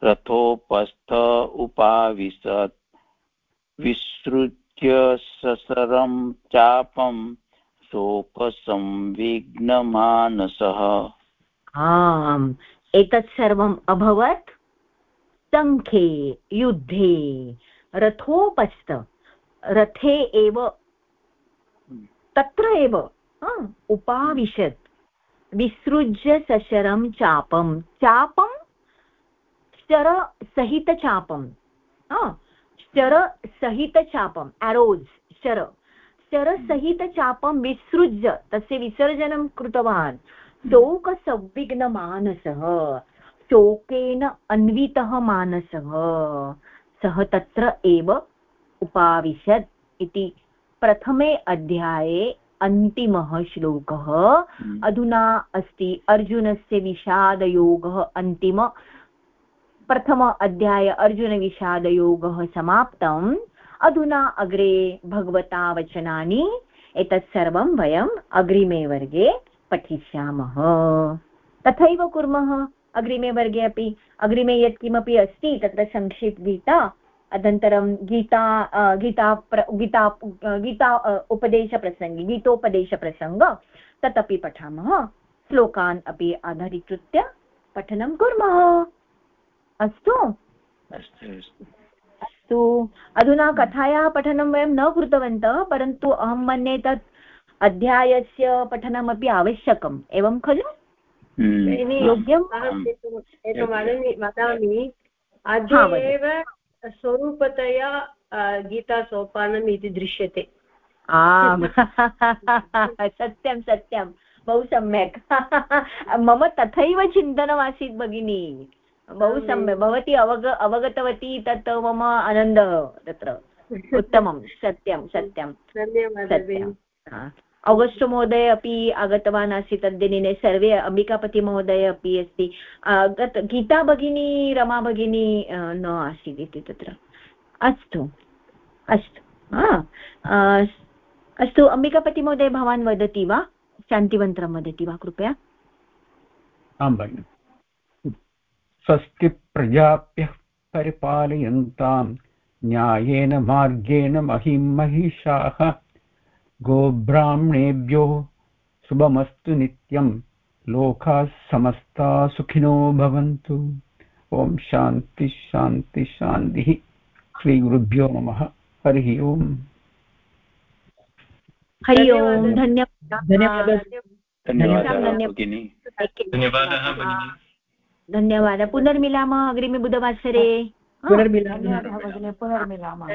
रथोपस्थ उपाविशत्। विसृज्य ससरं चापं शोकसंविघ्नमानसः। आम्, एतत् सर्वम् अभवत्? सङ्खे युद्धे, रथोपस्थ, रथे एव, तत्र एव उपाविशत्। विसृज्य सशरं चापं चापं शरसहितचापं शरसहितचापम् एरोस् शर शरसहितचापं विसृज्य तस्य विसर्जनं कृतवान्। शोकसंविघ्नमानसः शोकेन अन्वितः मानसः। सः तत्र एव उपाविशत् इति प्रथमे अध्याये अन्तिमः श्लोकः। हम्म। अधुना अस्ति अर्जुनस्य विषादयोगः अन्तिम। प्रथम अध्याय अर्जुनविषादयोगः समाप्तम्। अधुना अग्रे भगवता वचनानि एतत् सर्वं वयम् अग्रिमे वर्गे पठिष्यामः। तथैव कुर्मः अग्रिमे वर्गे अपि। अग्रिमे यत्किमपि अस्ति, तत्र संक्षिप्तगीता। अनन्तरं गीता गीता प्र, गीता गीता उपदेशप्रसङ्गे, गीतोपदेशप्रसङ्ग तत् अपि पठामः। श्लोकान् अपि आधारीकृत्य पठनं कुर्मः। अस्तु। अस्तु अधुना कथायाः पठनं वयं न कृतवन्तः परन्तु अहं मन्ये तत् अध्यायस्य पठनमपि आवश्यकम्। एवं खलु? हम्म। योग्यम् वदामि। अद्य एव स्वरूपतया गीतासोपानम् इति दृश्यते। आम्। सत्यं सत्यं। बहु सम्यक्। मम तथैव चिन्तनमासीत् भगिनी। बहु सम्यक् भवती अवग अवगतवती तत् मम आनन्दः तत्र। उत्तमं सत्यं सत्यं। आगस्ट् महोदय अपि आगतवान् आसीत् तद्दिने सर्वे अम्बिकापतिमहोदय अपि अस्ति। गत गीता भगिनी रमा भगिनी न आसीत् इति तत्र। अस्तु अस्तु अस्तु अम्बिकापतिमहोदय भवान् वदति वा? शान्तिमन्त्रं वदति वा कृपया। आं भगिनि। स्वस्ति प्रजाप्यः परिपालयन्ताम्। न्यायेन मार्गेण महिं महिषाः गोब्राह्मणेभ्यो शुभमस्तु नित्यम्। लोकाः समस्ता सुखिनो भवन्तु। ॐ शान्ति शान्ति शान्तिः। श्रीगुरुभ्यो नमः। हरिः ओम्। हरि ओम्। धन्यवादः। धन्यवादः। धन्यवाद. पुनर्मिलामः अग्रिमे बुधवासरे पुनर्मिलामः. पुनर्मिलामः.